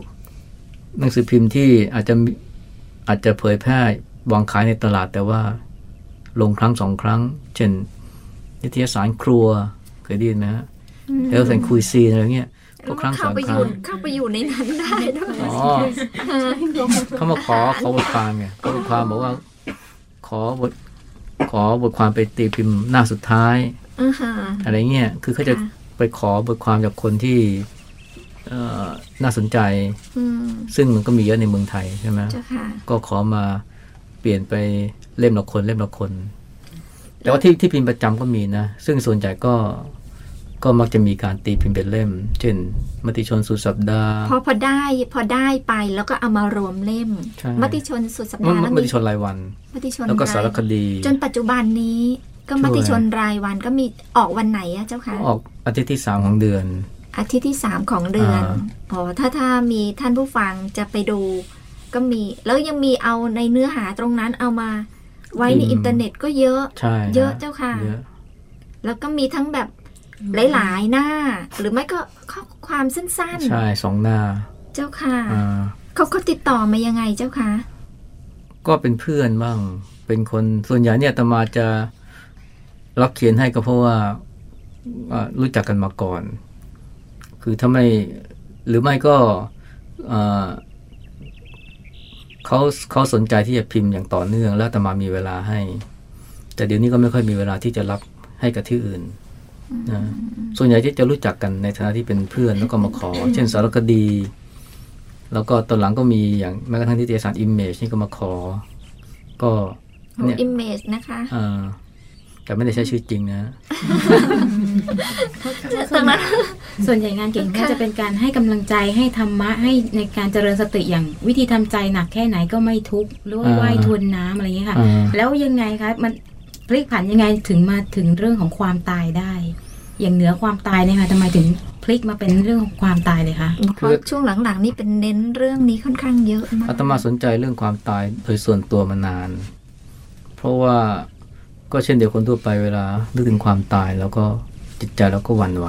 หนังสือพิมพ์ที่อาจจะมีอาจจะเผยแพร่วางขายในตลาดแต่ว่าลงครั้งสองครั้ง เช่นนิตยสารครัวเคยได้ยินไหมฮะเอลเซนคุยซีนอะไรเงี้ยพวกครั้งสเข้าองไปคอรั้ยู่งเข้าไปอยู่ในนั้นได้ด้วยอ๋อเขามาขอขอบทความไงขอบทความบอกว่า ขอบทขอบทความไปตีพิมพ์หน้าสุดท้าย อ่าฮะอะไรเงี้ยคือเขาจะค่ะไปขอบทความจากคนที่เอ่อน่าสนใจอืมซึ่งมันก็มีเยอะในเมืองไทยใช่ไหมเจ้าค่ะก็ขอมาเปลี่ยนไปเล่มละคนเล่มละคน แต่ว่าที่ที่พิมพ์ประจำก็มีนะ ซึ่งส่วนใหญ่ก็ก็มักจะมีการตีพิมพ์เป็นเล่ม เช่น มติชนสุดสัปดาห์พอพอได้พอได้ไปแล้วก็เอามารวมเล่มใช่มติชนสุดสัปมดาห์แล้วมมีติชนรายวัน มติชนแล้วก็รายสารคดี จนปัจจุบันนี้ ก็ช่วยมติชนรายวันก็มีออกวันไหนอะเจ้าคะออกอาทิตย์ที่สามของเดือน อาทิตย์ที่สามของเดือนอ่าอ๋อถ้าถ้ามีท่านผู้ฟังจะไปดู ก็มี แล้วยังมีเอาในเนื้อหาตรงนั้นเอามา ไว้ในอินเทอร์เน็ตก็เยอะใช่เยอะฮเจ้าค่ะเยอะแล้วก็มีทั้งแบบหลายๆหน้า หรือไม่ก็ข้อความสั้นใช่สองหน้าๆเจ้าค่ะอ่าเขาเขาติดต่อมายังไงเจ้าคะก็เป็นเพื่อนบ้างเป็นคนส่วนใหญ่เนี่ยอาตมาจะ รับเขียนให้ก็เพราะว่าอ่ารู้จักกันมาก่อน คือถ้าไม่หรือไม่ก็อ่าเขาเขาสนใจที่จะพิมพ์อย่างต่อเนื่อง แล้วอาตมามีเวลาให้ แต่เดี๋ยวนี้ก็ไม่ค่อยมีเวลาที่จะรับให้กับที่อื่นนะส่วนใหญ่ที่จะรู้จักกันในฐานะที่เป็นเพื่อนแล้วก็มาขอ เช่นสารคดี แล้วก็ตอนหลังก็มีอย่างแม้กระทั่งนิตยสาร Image นี่ก็มาขอ ก็เนี่ย Image นะคะอ่า แต่ไม่ได้ใช้ชื่อจริงนะตรงนั้นส่วนใหญ่งานเขียนก็จะเป็นการให้กำลังใจให้ธรรมะให้ในการเจริญสติอย่างวิธีทำใจหนักแค่ไหนก็ไม่ทุกข์หรือว่าอ่าว่ายทวนน้ำอะไรอย่างเงี้ยค่ะอ่าแล้วยังไงคะมันพลิกผันยังไงถึงมาถึงเรื่องของความตายได้ อย่างเหนือความตายเนี่ยค่ะทำไมถึงพลิกมาเป็นเรื่องของความตายเลยคะเพราะช่วงหลังๆนี่เป็นเน้นเรื่องนี้ค่อนข้างเยอะมากอาตมาสนใจเรื่องความตายโดยส่วนตัวมานาน เพราะว่า ก็เช่นเดียวคนทั่วไปเวลานึกถึงความตายแล้วก็จิตใจเราก็หวั่นไหว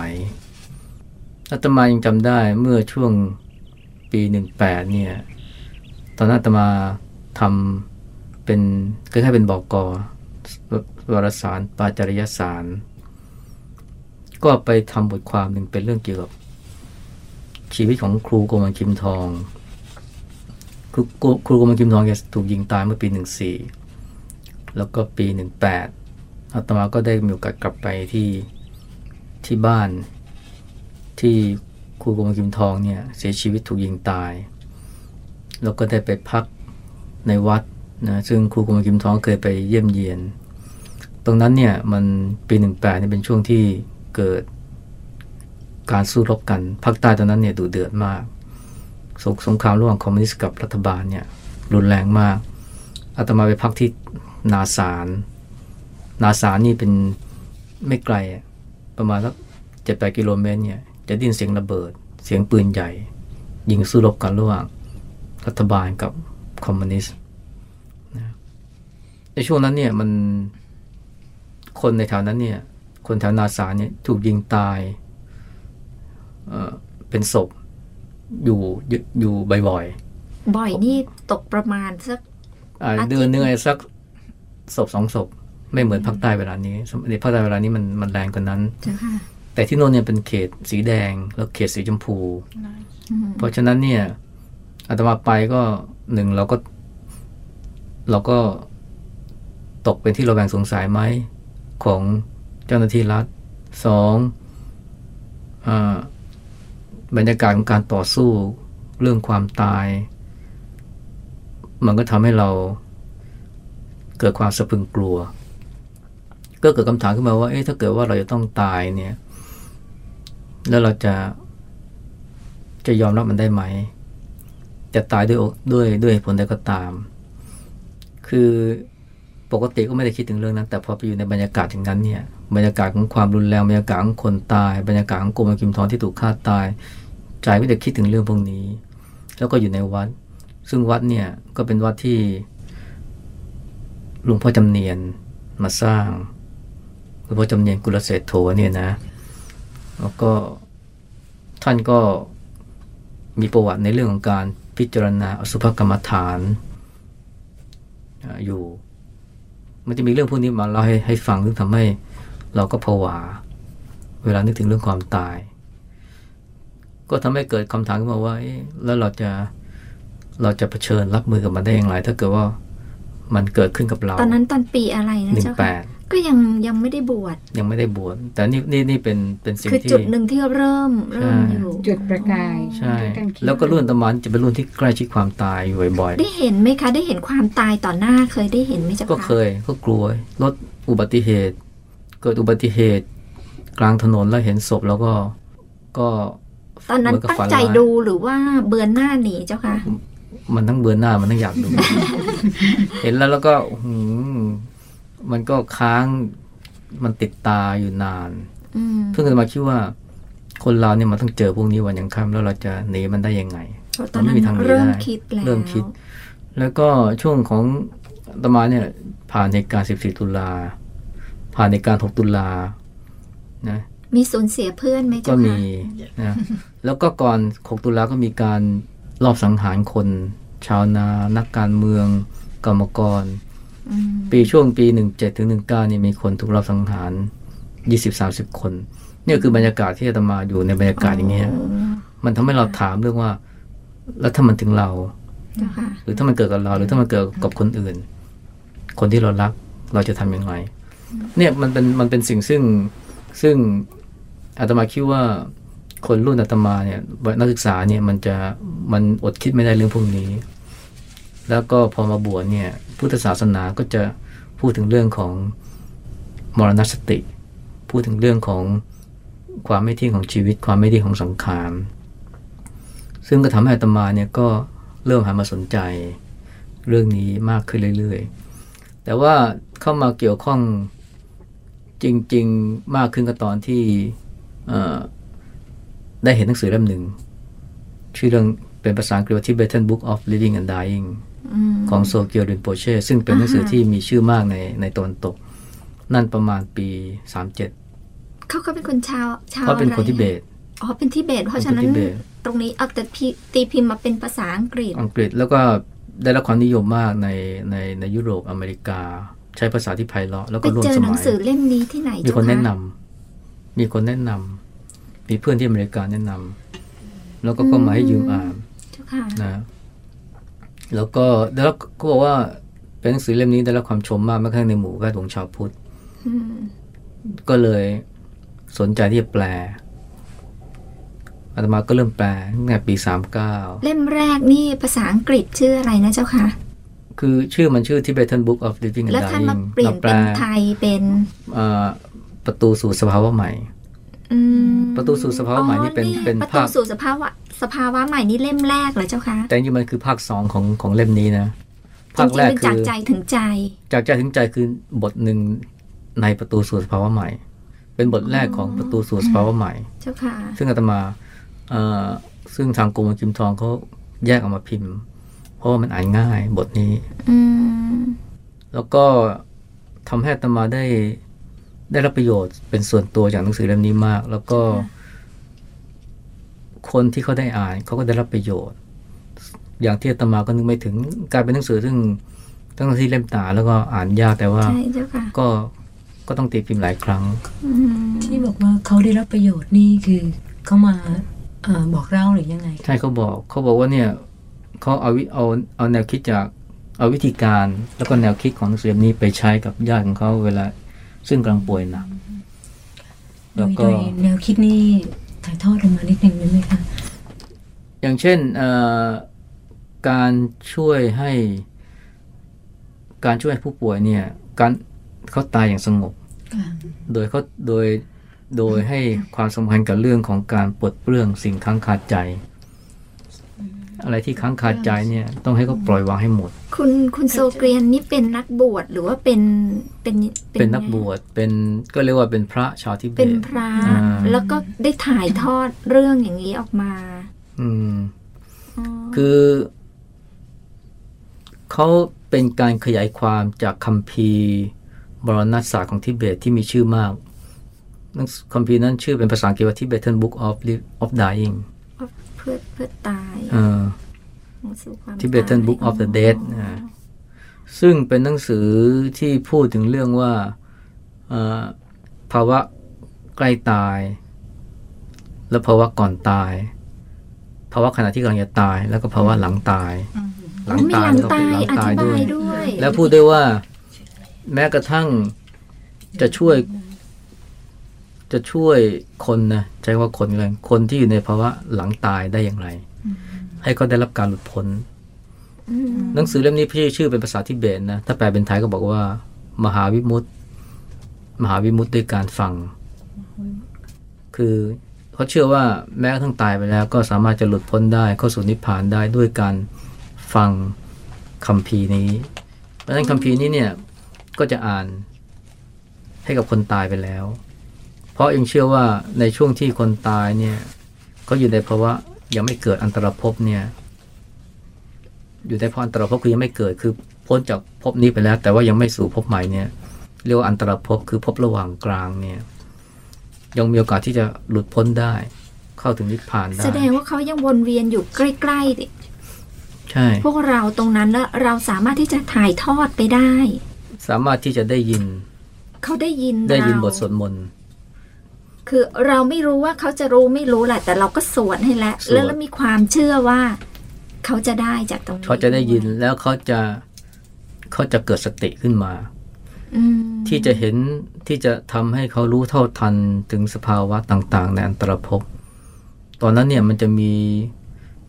อาตมายังจำได้เมื่อช่วงปีหนึ่งแปดเนี่ย ตอนนั้นอาตมาทำเป็นคล้ายๆเป็นบอกอวารสารปาจริยสาร ก็ไปทำบทความหนึ่งเป็นเรื่องเกี่ยวกับ ชีวิตของครูโกมันคิมทอง ครูครูครูกรมกิมทองแกถูกยิงตายเมื่อปีหนึ่งสี่ แล้วก็ปีหนึ่งแปดอาตมาก็ได้มีโอกาสกลับไปที่ที่บ้าน ที่ครูกรมกิมทองเนี่ยเสียชีวิตถูกยิงตาย แล้วก็ได้ไปพักในวัดนะซึ่งครูกรมกิมทองเคยไปเยี่ยมเยียน ตรงนั้นเนี่ยมันปีหนึ่งแปดเนี่ยเป็นช่วงที่เกิดการสู้รบกันภาคใต้ตอนนั้นเนี่ยดุเดือดมากสงสงครามระหว่างคอมมิวนิสต์กับรัฐบาลเนี่ยรุนแรงมากอาตมาไปพักที่ นาสาร นาสารนี่เป็นไม่ไกลอะประมาณสักเจ็ดแปดกิโลเมตรเนี่ย จะได้ยินเสียงระเบิด เสียงปืนใหญ่ ยิงสู้รบกันระหว่างรัฐบาลกับคอมมิวนิสต์นะในช่วงนั้นเนี่ยมันคนในแถวนั้นเนี่ย คนแถวนาสารเนี่ยถูกยิงตายเอ่อเป็นศพอยู่อยู่อยู่บ่อยบ่อยนี่ตกประมาณสักๆอ่าอาทิตย์เดือนหนึงไอ้สัก ศพสองศพไม่เหมือนภาคใต้เวลานี้สมในภาคใต้เวลานี้มันมันแรงกว่านั้นเจ้าค่ะแต่ที่โน่นเนี่ยเป็นเขตสีแดง แล้วเขตสีชมพูอืมเพราะฉะนั้นเนี่ยอาตมาไปก็หนึ่งเราก็ เราก็ตกเป็นที่ระแวงสงสัยไหมของเจ้าหน้าที่รัฐสองอาบรรยากาศของการต่อสู้เรื่องความตาย มันก็ทำให้เรา เกิดความสะพึงกลัว ก็เกิดคำถามขึ้นมาว่า เอ๊ะถ้าเกิดว่าเราจะต้องตายเนี่ย แล้วเราจะจะยอมรับมันได้ไหม จะตายด้วยด้วยด้วยผลใดก็ตาม คือปกติก็ไม่ได้คิดถึงเรื่องนั้น แต่พอไปอยู่ในบรรยากาศอย่างนั้นเนี่ยบรรยากาศของความรุนแรงบรรยากาศของคนตาย บรรยากาศของกรมกิมทองที่ถูกฆ่าตาย ใจไม่ได้คิดถึงเรื่องพวกนี้ แล้วก็อยู่ในวัด ซึ่งวัดเนี่ยก็เป็นวัดที่ หลวงพ่อจำเนียนมาสร้างหลวงพ่อจำเนียนกุลเศรษโธเนี่ยนะ แล้วก็ท่านก็มีประวัติในเรื่องของการพิจารณาอสุภกรรมฐานอยู่ มันจะมีเรื่องพวกนี้มาเล่าให้ให้ฟังซึ่งทำให้เราก็ผวา เวลานึกถึงเรื่องความตาย ก็ทำให้เกิดคำถามขึ้นมาว่าแล้วเราจะเราจะเผชิญรับมือกับมันได้อย่างไร ถ้าเกิดว่า มันเกิดขึ้นกับเรา ตอนนั้นตอนปีอะไรนะหนึ่งเจ้าแปค่ะดก็ยังยังไม่ได้บวชยังไม่ได้บวชแต่นี่นี่นี่เป็นเป็นสิ่งคือที่จุดหนึ่งที่เริ่มเริ่มใช่อยู่จุดประกายใช่ที่ท่านคิดแล้วก็รุ่นตะมันจะเป็นรุ่นที่ใกล้ชิดความตายอยู่บ่อยได้เห็นไหมคะ ได้เห็นความตายต่อหน้าเคยได้เห็นไหมเจ้าๆก็ค่ะเคยก็กลัวรถอุบัติเหตุ เกิดอุบัติเหตุ กลางถนนแล้วเห็นศพแล้วก็ก็ตอนนั้นเหมืกับตั้งฝัใจร้ายดูหรือว่าเบือนหน้าหนีเจ้าค่ะ มันทั้งเบือนหน้ามันทั้งอยากดู เห็นแล้วแล้วก็หืมมันก็ค้างมันติดตาอยู่นานอืมเพิ่งจะมาคิดว่า คนเราเนี่ยมันต้องเจอพวกนี้วันยังค่ำแล้วเราจะหนีมันได้ยังไงเพราะตอนนั้นมันไม่มีทางหนีเริ่มได้คิดแล้วเริ่มคิด แล้วก็ช่วงของอาตมาเนี่ย ผ่านเหตุการณ์14 ตุลา ผ่านเหตุการณ์6ตุลานะมีสูญเสียเพื่อนไหมก็เจ้ามีค่ะนะแล้วก็ก่อน 6 ตุลาก็มีการรอบสังหารคน ชาวนา นักการเมือง กรรมกรอืมปีช่วงปี 17ถึง19นี่มีคนถูกรอบสังหาร 20-30 คนเนี่ยคือบรรยากาศที่อาตมาอยู่ในบรรยากาศอย่างเงี้ยมันทำให้เราถามเรื่องว่า แล้วถ้ามันถึงเราเจ้าค่ะหรือถ้ามันเกิดกับเรา หรือถ้ามันเกิดกับคนอื่น คนที่เรารักเราจะทำยังไงเนี่ยมันเป็นมันเป็นสิ่งซึ่งซึ่งอาตมาคิดว่า คนรุ่นอาตมาเนี่ยนักศึกษาเนี่ยมันจะมันอดคิดไม่ได้เรื่องพวกนี้ แล้วก็พอมาบวชเนี่ยพุทธศาสนาก็จะพูดถึงเรื่องของมรณสติ พูดถึงเรื่องของความไม่เที่ยงของชีวิต ความไม่เที่ยงของสังขารซึ่งก็ทำให้อาตมาเนี่ยก็เริ่มหันมาสนใจเรื่องนี้มากขึ้นเรื่อยๆ แต่ว่าเข้ามาเกี่ยวข้องจริง ๆ มากขึ้นก็ตอนที่เอ่อ ได้เห็นหนังสือเล่มหนึ่ง ชื่อเรื่องเป็นภาษาอังกฤษว่า Tibetan Book of Living and Dying อืมของโซเกียวรินโปเช่ซึ่งเป็นหนังสือที่มีชื่อมากในในตะวันตก นั่นประมาณปี 37 เขาเขาเป็นคนชาวชาวเขาเป็นอะไรคนทิเบตอ๋อเป็นทิเบต เพราะฉะนั้นเป็นคนทิเบตตรงนี้เอาแต่พีตีพิมพ์มาเป็นภาษาอังกฤษ อังกฤษแล้วก็ได้รับความนิยมมากในในในยุโรปอเมริกา ใช้ภาษาที่ไพเราะแล้วไปก็ร่วมเจอสหนัมังยสือเล่มนี้ที่ไหนมีเจ้าคนแนะนำคะมีคนแนะนำ มีเพื่อนที่อเมริกาแนะนำแล้วก็ก็มาให้ยืมอ่านเจ้าค่ะนะแล้วก็ได้รับก็บอกว่าเป็นหนังสือเล่มนี้ได้รับความชมมากแม้กระทั่งในหมู่แวดวงชาวพุทธอืมก็เลยสนใจที่จะแปลอาตมาก็เริ่มแปลตั้งแต่ปีสามเก้าเล่มแรกนี่ภาษาอังกฤษชื่ออะไรนะเจ้าค่ะ คือชื่อมันชื่อ Tibetan Book of Living and แล้วท่าน Dying มาเปลี่ยนราแปลเป็นไทยเป็นเอ่อประตูสู่สภาวะใหม่อืม ประตูสู่สภาวะใหม่นี่เป็นอ๋อเป็นประตูภาคสู่สภาวะสภาวะใหม่นี่เล่มแรกเหรอเจ้าคะแต่จริงๆมันคือภาคสองของของเล่มนี้นะจภาคริงแรๆกเป็นคืจากอใจถึงใจ จากใจถึงใจคือบทหนึ่งในประตูสู่สภาวะใหม่ เป็นบทแรกของประตูสู่สภาวะใหม่เจ้าค่ะซึ่งอาตมาเอ่อซึ่งทางกรมกิมทองเขาแยกออกมาพิมพ์ เพราะว่ามันอ่านง่ายบทนี้อืมแล้วก็ทำให้อาตมาได้ ได้รับประโยชน์เป็นส่วนตัวจากหนังสือเล่มนี้มาก แล้วก็ คนที่เขาได้อ่านเขาก็ได้รับประโยชน์ อย่างที่อาตมาก็นึกไม่ถึงกลายเป็นหนังสือซึ่งทั้งที่เล่มตาแล้วก็อ่านยากแต่ว่าใช่เจ้าค่ะก็ก็ต้องตีพิมพ์หลายครั้งอืมที่บอกว่าเขาได้รับประโยชน์นี่คือเขามาเออบอกเล่าหรือยังไง ใช่เขาบอกเขาบอกว่าเนี่ยเขาเอาวิเอาเอาแนวคิดจากเอาวิธีการแล้วก็แนวคิดของหนังสือเล่มนี้ไปใช้กับญาติของเขาเวลา ซึ่งกำลังป่วยหนักโดแล้วยก็โดยแนวคิดนี่ถ่ายทอดออกมานิดนึงได้ไหมคะอย่างเช่นเอ่อการช่วยให้ การช่วยให้ผู้ป่วยเนี่ยการเขาตายอย่างสงบค่ะโดยเขาโดยโดยให้ความสำคัญกับเรื่องของการปลดเปลื้องสิ่งค้างคาใจ อะไรที่ค้างคาใจเนี่ยต้องให้เขาปล่อยวางให้หมด คุณคุณโซเกรียนนี่เป็นนักบวชหรือว่าเป็นเป็นเป็นนักบวชเป็นก็เรียกว่าเป็นพระชาวทิเบเป็นตพระอ่าแล้วก็ได้ถ่ายทอดเรื่องอย่างนี้ออกมา อืมอ๋อคือเขาเป็นการขยายความจากคัมภีร์บรณศาสตร์ของทิเบตที่มีชื่อมากหนังสือคัมภีร์นั้นชื่อเป็นภาษาอังกฤษว่า Tibetan Book of Liv- of Dying เพื่อเพื่อตายเออสู่ความ Tibetan ตาย Book of the อ๋อ Dead นะซึ่งเป็นหนังสือที่พูดถึงเรื่องว่าเอ่อภาวะใกล้ตาย แล้วภาวะก่อนตาย ภาวะขณะที่กำลังจะตาย แล้วก็ภาวะหลังตาย หลังมีตายหลังแล้วก็ตายหลังอตายธิด้บาวยยด้วย แล้วพูดด้วยว่า แม้กระทั่งจะช่วย จะช่วยคนนะใช้ว่าคนเลยคนที่อยู่ในภาวะหลังตายได้อย่างไร ให้เขาได้รับการหลุดพ้นอืมหนังสือเล่มนี้พี่ชื่อเป็นภาษาทิเบตนะถ้าแปลเป็นไทยก็บอกว่า มหาวิมุตติมหาวิมุตติด้วยการฟัง คือเขาเชื่อว่าแม้กระทั่งตายไปแล้ว ก็สามารถจะหลุดพ้นได้เข้าสู่นิพพานได้ด้วยการฟังคัมภีร์นี้ เพราะฉะนั้นคัมภีร์นี้เนี่ยก็จะอ่านให้กับคนตายไปแล้ว เพราะยังเชื่อว่าในช่วงที่คนตายเนี่ยเขาอยู่ในภาวะยังไม่เกิดอันตรภพเนี่ย อยู่ในภาวะอันตรภพคือยังไม่เกิดคือพ้นจากภพนี้ไปแล้ว แต่ว่ายังไม่สู่ภพใหม่เนี่ย เรียกว่าอันตรภพคือภพระหว่างกลางเนี่ย ยังมีโอกาสที่จะหลุดพ้นได้ เข้าถึงนิพพานได้แสดงว่าเขายังวนเวียนอยู่ใกล้ๆดิใช่พวกเราตรงนั้นแล้วเราสามารถที่จะถ่ายทอดไปได้ สามารถที่จะได้ยิน เขาได้ยินได้ยินเราบทสวดมนต์ คือเราไม่รู้ว่าเขาจะรู้ไม่รู้แหละแต่เราก็สวดให้แล้วสวดแล้วเรามีความเชื่อว่า เขาจะได้จากตรงนี้เขาจะได้ยินแล้วเขาจะเขาจะเกิดสติขึ้นมาอืมที่จะเห็นที่จะทำให้เขารู้เท่าทันถึงสภาวะต่าง ๆ ในอันตรภพตอนนั้นเนี่ยมันจะมี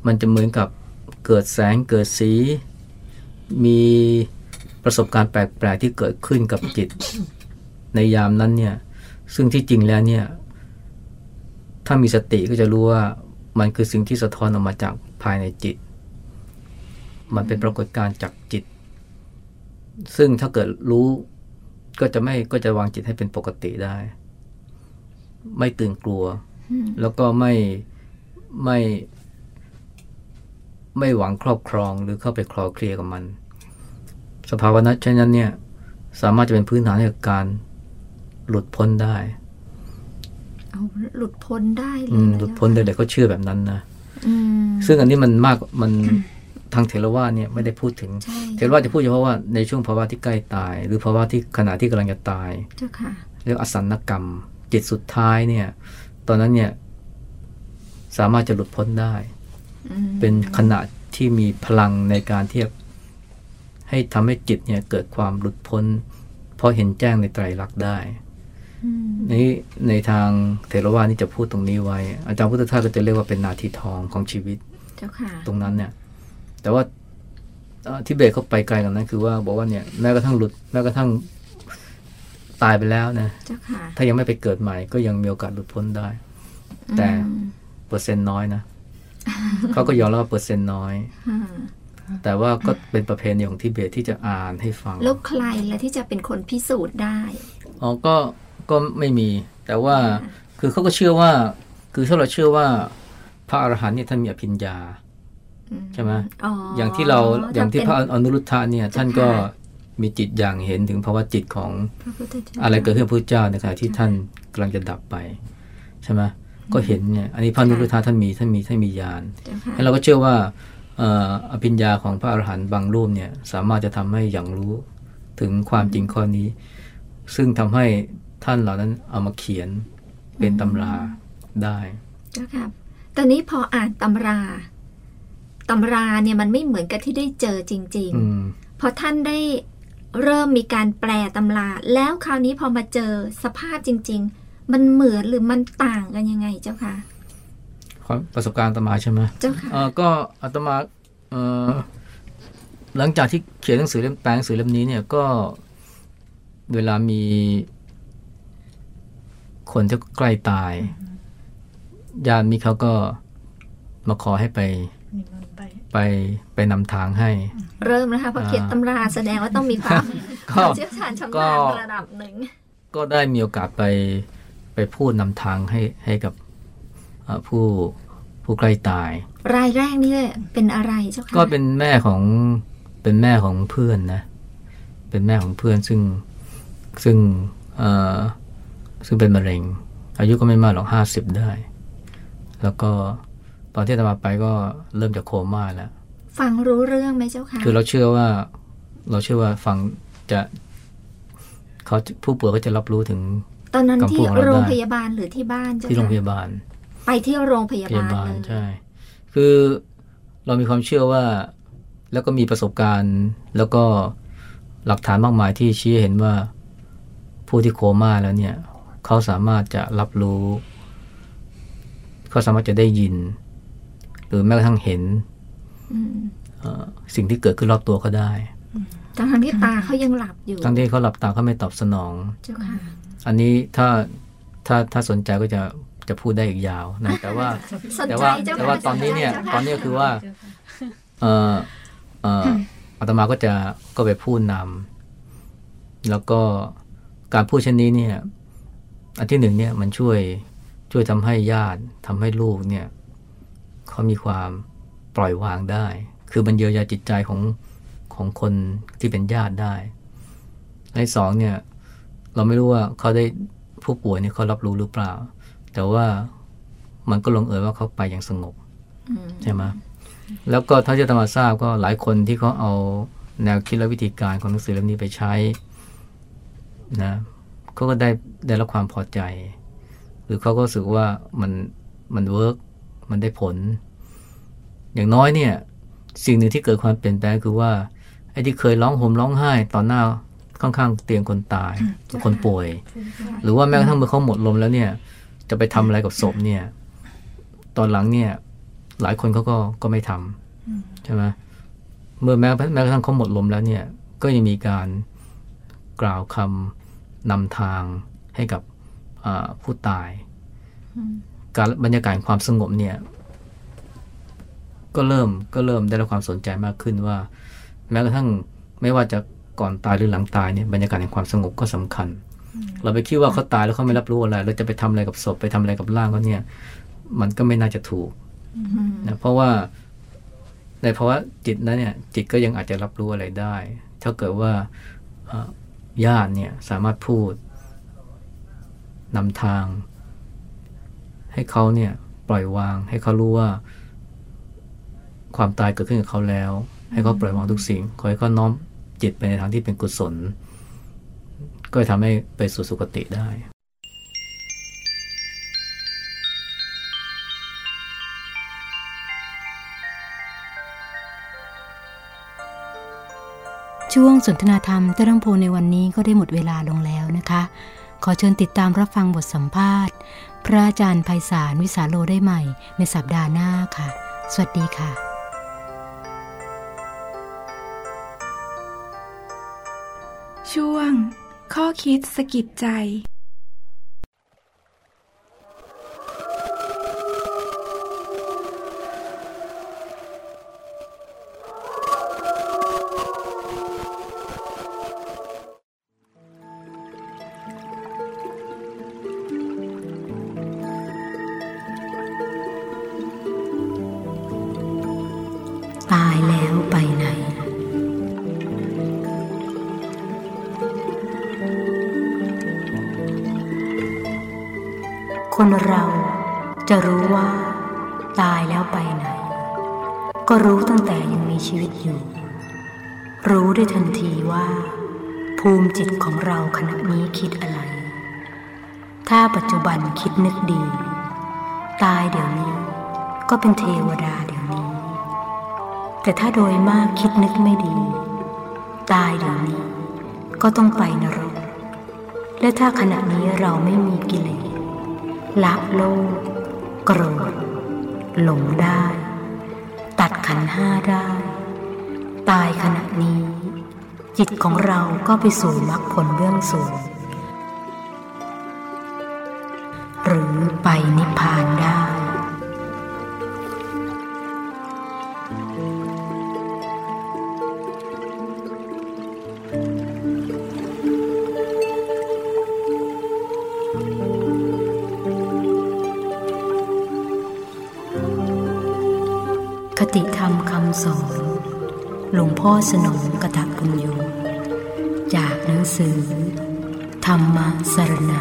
มันจะเหมือนกับเกิดแสงเกิดสี มีประสบการณ์แปลก ๆ ที่เกิดขึ้นกับจิต ในยามนั้นเนี่ย ซึ่งที่จริงแล้วเนี่ย ถ้ามีสติก็จะรู้ว่ามันคือสิ่งที่สะท้อนออกมาจากภายในจิต มันเป็นปรากฏการณ์จากจิต ซึ่งถ้าเกิดรู้ก็จะไม่ก็จะวางจิตให้เป็นปกติได้ ไม่ตื่นกลัว แล้วก็ไม่ไม่ ไม่หวังครอบครองหรือเข้าไปคลอเคลียร์กับมัน สภาวะนั้นเช่นนั้นเนี่ย สามารถจะเป็นพื้นฐานให้กับการหลุดพ้นได้ เอาหลุดพ้นได้เลอืยมนะหลุดพ้นได้เด็กเขาเชื่อแบบนั้นนะอืมซึ่งอันนี้มันมากมันทางเทรวาสเนี่ยไม่ได้พูดถึงใช่เทรวาสจะพูดเฉพาะว่าในช่วงภาวะที่ใกล้ตาย หรือภาวะที่ขณะที่กำลังจะตายเจ้าค่ะเรียกอสันนกรรม จิตสุดท้ายเนี่ย ตอนนั้นเนี่ย สามารถจะหลุดพ้นได้อืมเป็นขณะที่มีพลังในการที่จะให้ทำให้จิตเนี่ยเกิดความหลุดพ้น เพราะเห็นแจ้งในไตรลักษณ์ได้อืม นี้ในทางเทรวาสนี่จะพูดตรงนี้ไว้ อาจารย์พุทธทาสก็จะเรียกว่าเป็นนาทีทองของชีวิตเจ้าค่ะตรงนั้นเนี่ย แต่ว่าเอ่อทิเบตเขาไปไกลกว่านั้นคือว่าบอกว่าเนี่ยแม้กระทั่งหลุดแม้กระทั่งตายไปแล้วนะเจ้าค่ะถ้ายังไม่ไปเกิดใหม่ ก็ยังมีโอกาสหลุดพ้นได้ แต่อืมเปอร์เซ็นต์น้อยนะเขาก็ยอมรับว่าเปอร์เซ็นต์น้อยอ่าแต่ว่าก็เป็นประเพณีของทิเบตที่จะอ่านให้ฟังแล้วใครและที่จะเป็นคนพิสูจน์ได้อ๋อก็ ก็ไม่มี แต่ว่าคือเขาก็เชื่อว่า คือถ้าเราเชื่อว่า พระอรหันต์เนี่ยท่านมีอภิญญาใช่ไหมอ๋อออย่างที่เราอย่างที่พระเป็นอนุรุทธะเนี่ย ท่านก็ค่ะมีจิตอย่างเห็นถึงภาวะจิตของพระพุทธเจ้าอะไรเกิดขึ้นกับพระเจ้าในขณะที่ท่านกำลังจะดับไปใช่ไหมก็เห็นเนี่ย อันนี้พระอนุรุทธะท่านมีท่านมีท่านมีญาณเจ้าค่ะแล้วเราก็เชื่อว่าเอ่ออภิญญาของพระอรหันต์บางรูปเนี่ย สามารถจะทำให้อย่างรู้ถึงความจริงข้อนี้ ซึ่งทำให้ ท่านเหล่านั้นเอามาเขียนเป็นตำราได้เจ้าค่ะตอนนี้พออ่านตำราตำราเนี่ยมันไม่เหมือนกับที่ได้เจอจริงอืมๆพอท่านได้เริ่มมีการแปลตำรา แล้วคราวนี้พอมาเจอสภาพจริง ๆ มันเหมือนหรือมันต่างกันยังไงเจ้าค่ะความประสบการณ์อาตมาใช่ไหมเจ้าค่ะเออก็อาตมาเออหลังจากที่เขียนหนังสือเล่มแปลหนังสือเล่มนี้เนี่ยก็เวลามี คนที่ใกล้ตายญาติมิตรเขาก็มาขอให้ไปนิมนต์ไปไปไปนำทางให้ เริ่มนะคะพอเขียนตำราแสดงว่าต้องมีความก็ความเชี่ยวชาญชำก็นาญระดับหนึ่ง ก็ได้มีโอกาสไปไปพูดนำทางให้ให้กับเอ่อผู้ผู้ใกล้ตาย รายแรกนี่เป็นอะไรเจ้าค่ะก็เป็นแม่ของเป็นแม่ของเพื่อนนะ เป็นแม่ของเพื่อนซึ่งซึ่งเอ่อ ซึ่งเป็นมะเร็ง อายุก็ไม่มากหรอกห้าสิบได้ แล้วก็ตอนที่อาตมาไปก็เริ่มจะโคม่าแล้ว ฟังรู้เรื่องไหมเจ้าค่ะ คือเราเชื่อว่า เราเชื่อว่าฟังจะเขาผู้ป่วยก็จะรับรู้ถึง ตอนนั้นคำพูที่ดของเราโรงได้พยาบาลหรือที่บ้านเจ้าที่โรงพค่ะยาบาล ไปที่โรงพยาพยาบาลบาลเลยใช่ คือเรามีความเชื่อว่า แล้วก็มีประสบการณ์ แล้วก็หลักฐานมากมายที่ชี้ให้เห็นว่าผู้ที่โคม่าแล้วเนี่ย เขาสามารถจะรับรู้ เขาสามารถจะได้ยิน หรือแม้กระทั่งเห็นอืมเอ่อสิ่งที่เกิดขึ้นรอบตัวเขาได้ทั้งๆที่ตาเขายังหลับอยู่ทั้งที่เขาหลับตาเขาไม่ตอบสนองเจ้าค่ะอันนี้ถ้าถ้าถ้าสนใจก็จะจะพูดได้อีกยาวนะแต่ว่าสนแต่ใจว่าเจ้าแต่ค่ะว่าตอนนี้เนี่ยสใจตอนนี้ก็คือว่าเอ่อเอ่ออาตมาก็จะก็ไปพูดนำแล้วก็การพูดเช่นนี้เนี่ย อันที่หนึ่งเนี่ยมันช่วยช่วยทำให้ญาติทำให้ลูกเนี่ยเขามีความปล่อยวางได้ คือมันเยียวยาจิตใจของของคนที่เป็นญาติได้ในสองเนี่ยเราไม่รู้ว่าเขาได้ผู้ป่วยเนี่ยเขารับรู้หรือเปล่า แต่ว่ามันก็ลงเอยว่าเขาไปอย่างสงบใช่ไหมแล้วก็ถ้าจะตมาทราบก็หลายคนที่เขาเอาแนวคิดและวิธีการของหนังสือเล่มนี้ไปใช้นะ เขาก็ได้ได้รับความพอใจ หรือเขาก็รู้สึกว่ามันมัน work มันได้ผล อย่างน้อยเนี่ย สิ่งหนึ่งที่เกิดความเปลี่ยนแปลงคือว่าไอ้ที่เคยร้องห่มร้องไห้ต่อหน้าข้างๆเตียงคนตายคนป่วย หรือว่าแม้กระทั่งเมื่อเขาหมดลมแล้วเนี่ย จะไปทำอะไรกับศพเนี่ย ตอนหลังเนี่ย หลายคนเขาก็ก็ไม่ทำใช่ไหมเมื่อแม้แม้กระทั่งเขาหมดลมแล้วเนี่ย ก็ยังมีการกล่าวคำ นำทางให้กับอ่าผู้ตาย การบรรยากาศความสงบเนี่ย ก็เริ่มก็เริ่มได้รับความสนใจมากขึ้นว่า แม้กระทั่งไม่ว่าจะก่อนตายหรือหลังตายเนี่ยบรรยากาศแห่งความสงบก็สำคัญ เราไปคิดว่าเขาตายแล้วเขาไม่รับรู้อะไร เราจะไปทำอะไรกับศพไปทำอะไรกับร่างเขาเนี่ย มันก็ไม่น่าจะถูกนะเพราะว่าในภาวะจิตนั้นเนี่ย จิตก็ยังอาจจะรับรู้อะไรได้ ถ้าเกิดว่าเอ่อ ญาติเนี่ยสามารถพูดนำทาง ให้เขาเนี่ยปล่อยวาง ให้เขารู้ว่า ความตายเกิดขึ้นกับเขาแล้ว ให้เขาปล่อยวางทุกสิ่งขอให้เขาน้อมจิตไปในทางที่เป็นกุศล ก็จะทำให้ไปสู่สุคติได้ ช่วงสนทนาธรรมเต้นำโพในวันนี้ก็ได้หมดเวลาลงแล้วนะคะ ขอเชิญติดตามรับฟังบทสัมภาษณ์ พระอาจารย์ไพศาลวิสาโลได้ใหม่ ในสัปดาห์หน้าค่ะ สวัสดีค่ะช่วง ข้อคิดสะกิดใจ ชีวิตอยู่ รู้ได้ทันทีว่า ภูมิจิตของเราขณะนี้คิดอะไร ถ้าปัจจุบันคิดนึกดี ตายเดี๋ยวนี้ ก็เป็นเทวดาเดี๋ยวนี้ แต่ถ้าโดยมากคิดนึกไม่ดี ตายเดี๋ยวนี้ ก็ต้องไปนรก และถ้าขณะนี้เราไม่มีกิเลสละโลภโกรธหลงได้ ตัดขันห้าได้ ตายขณะนี้ จิตของเราก็ไปสู่มรรคผลเบื้องสูง หรือไปนิพพานได้คติธรรมคำสอน หลวงพ่อสนองกตะปุญโยจากหนังสือ ธรรมสรณะ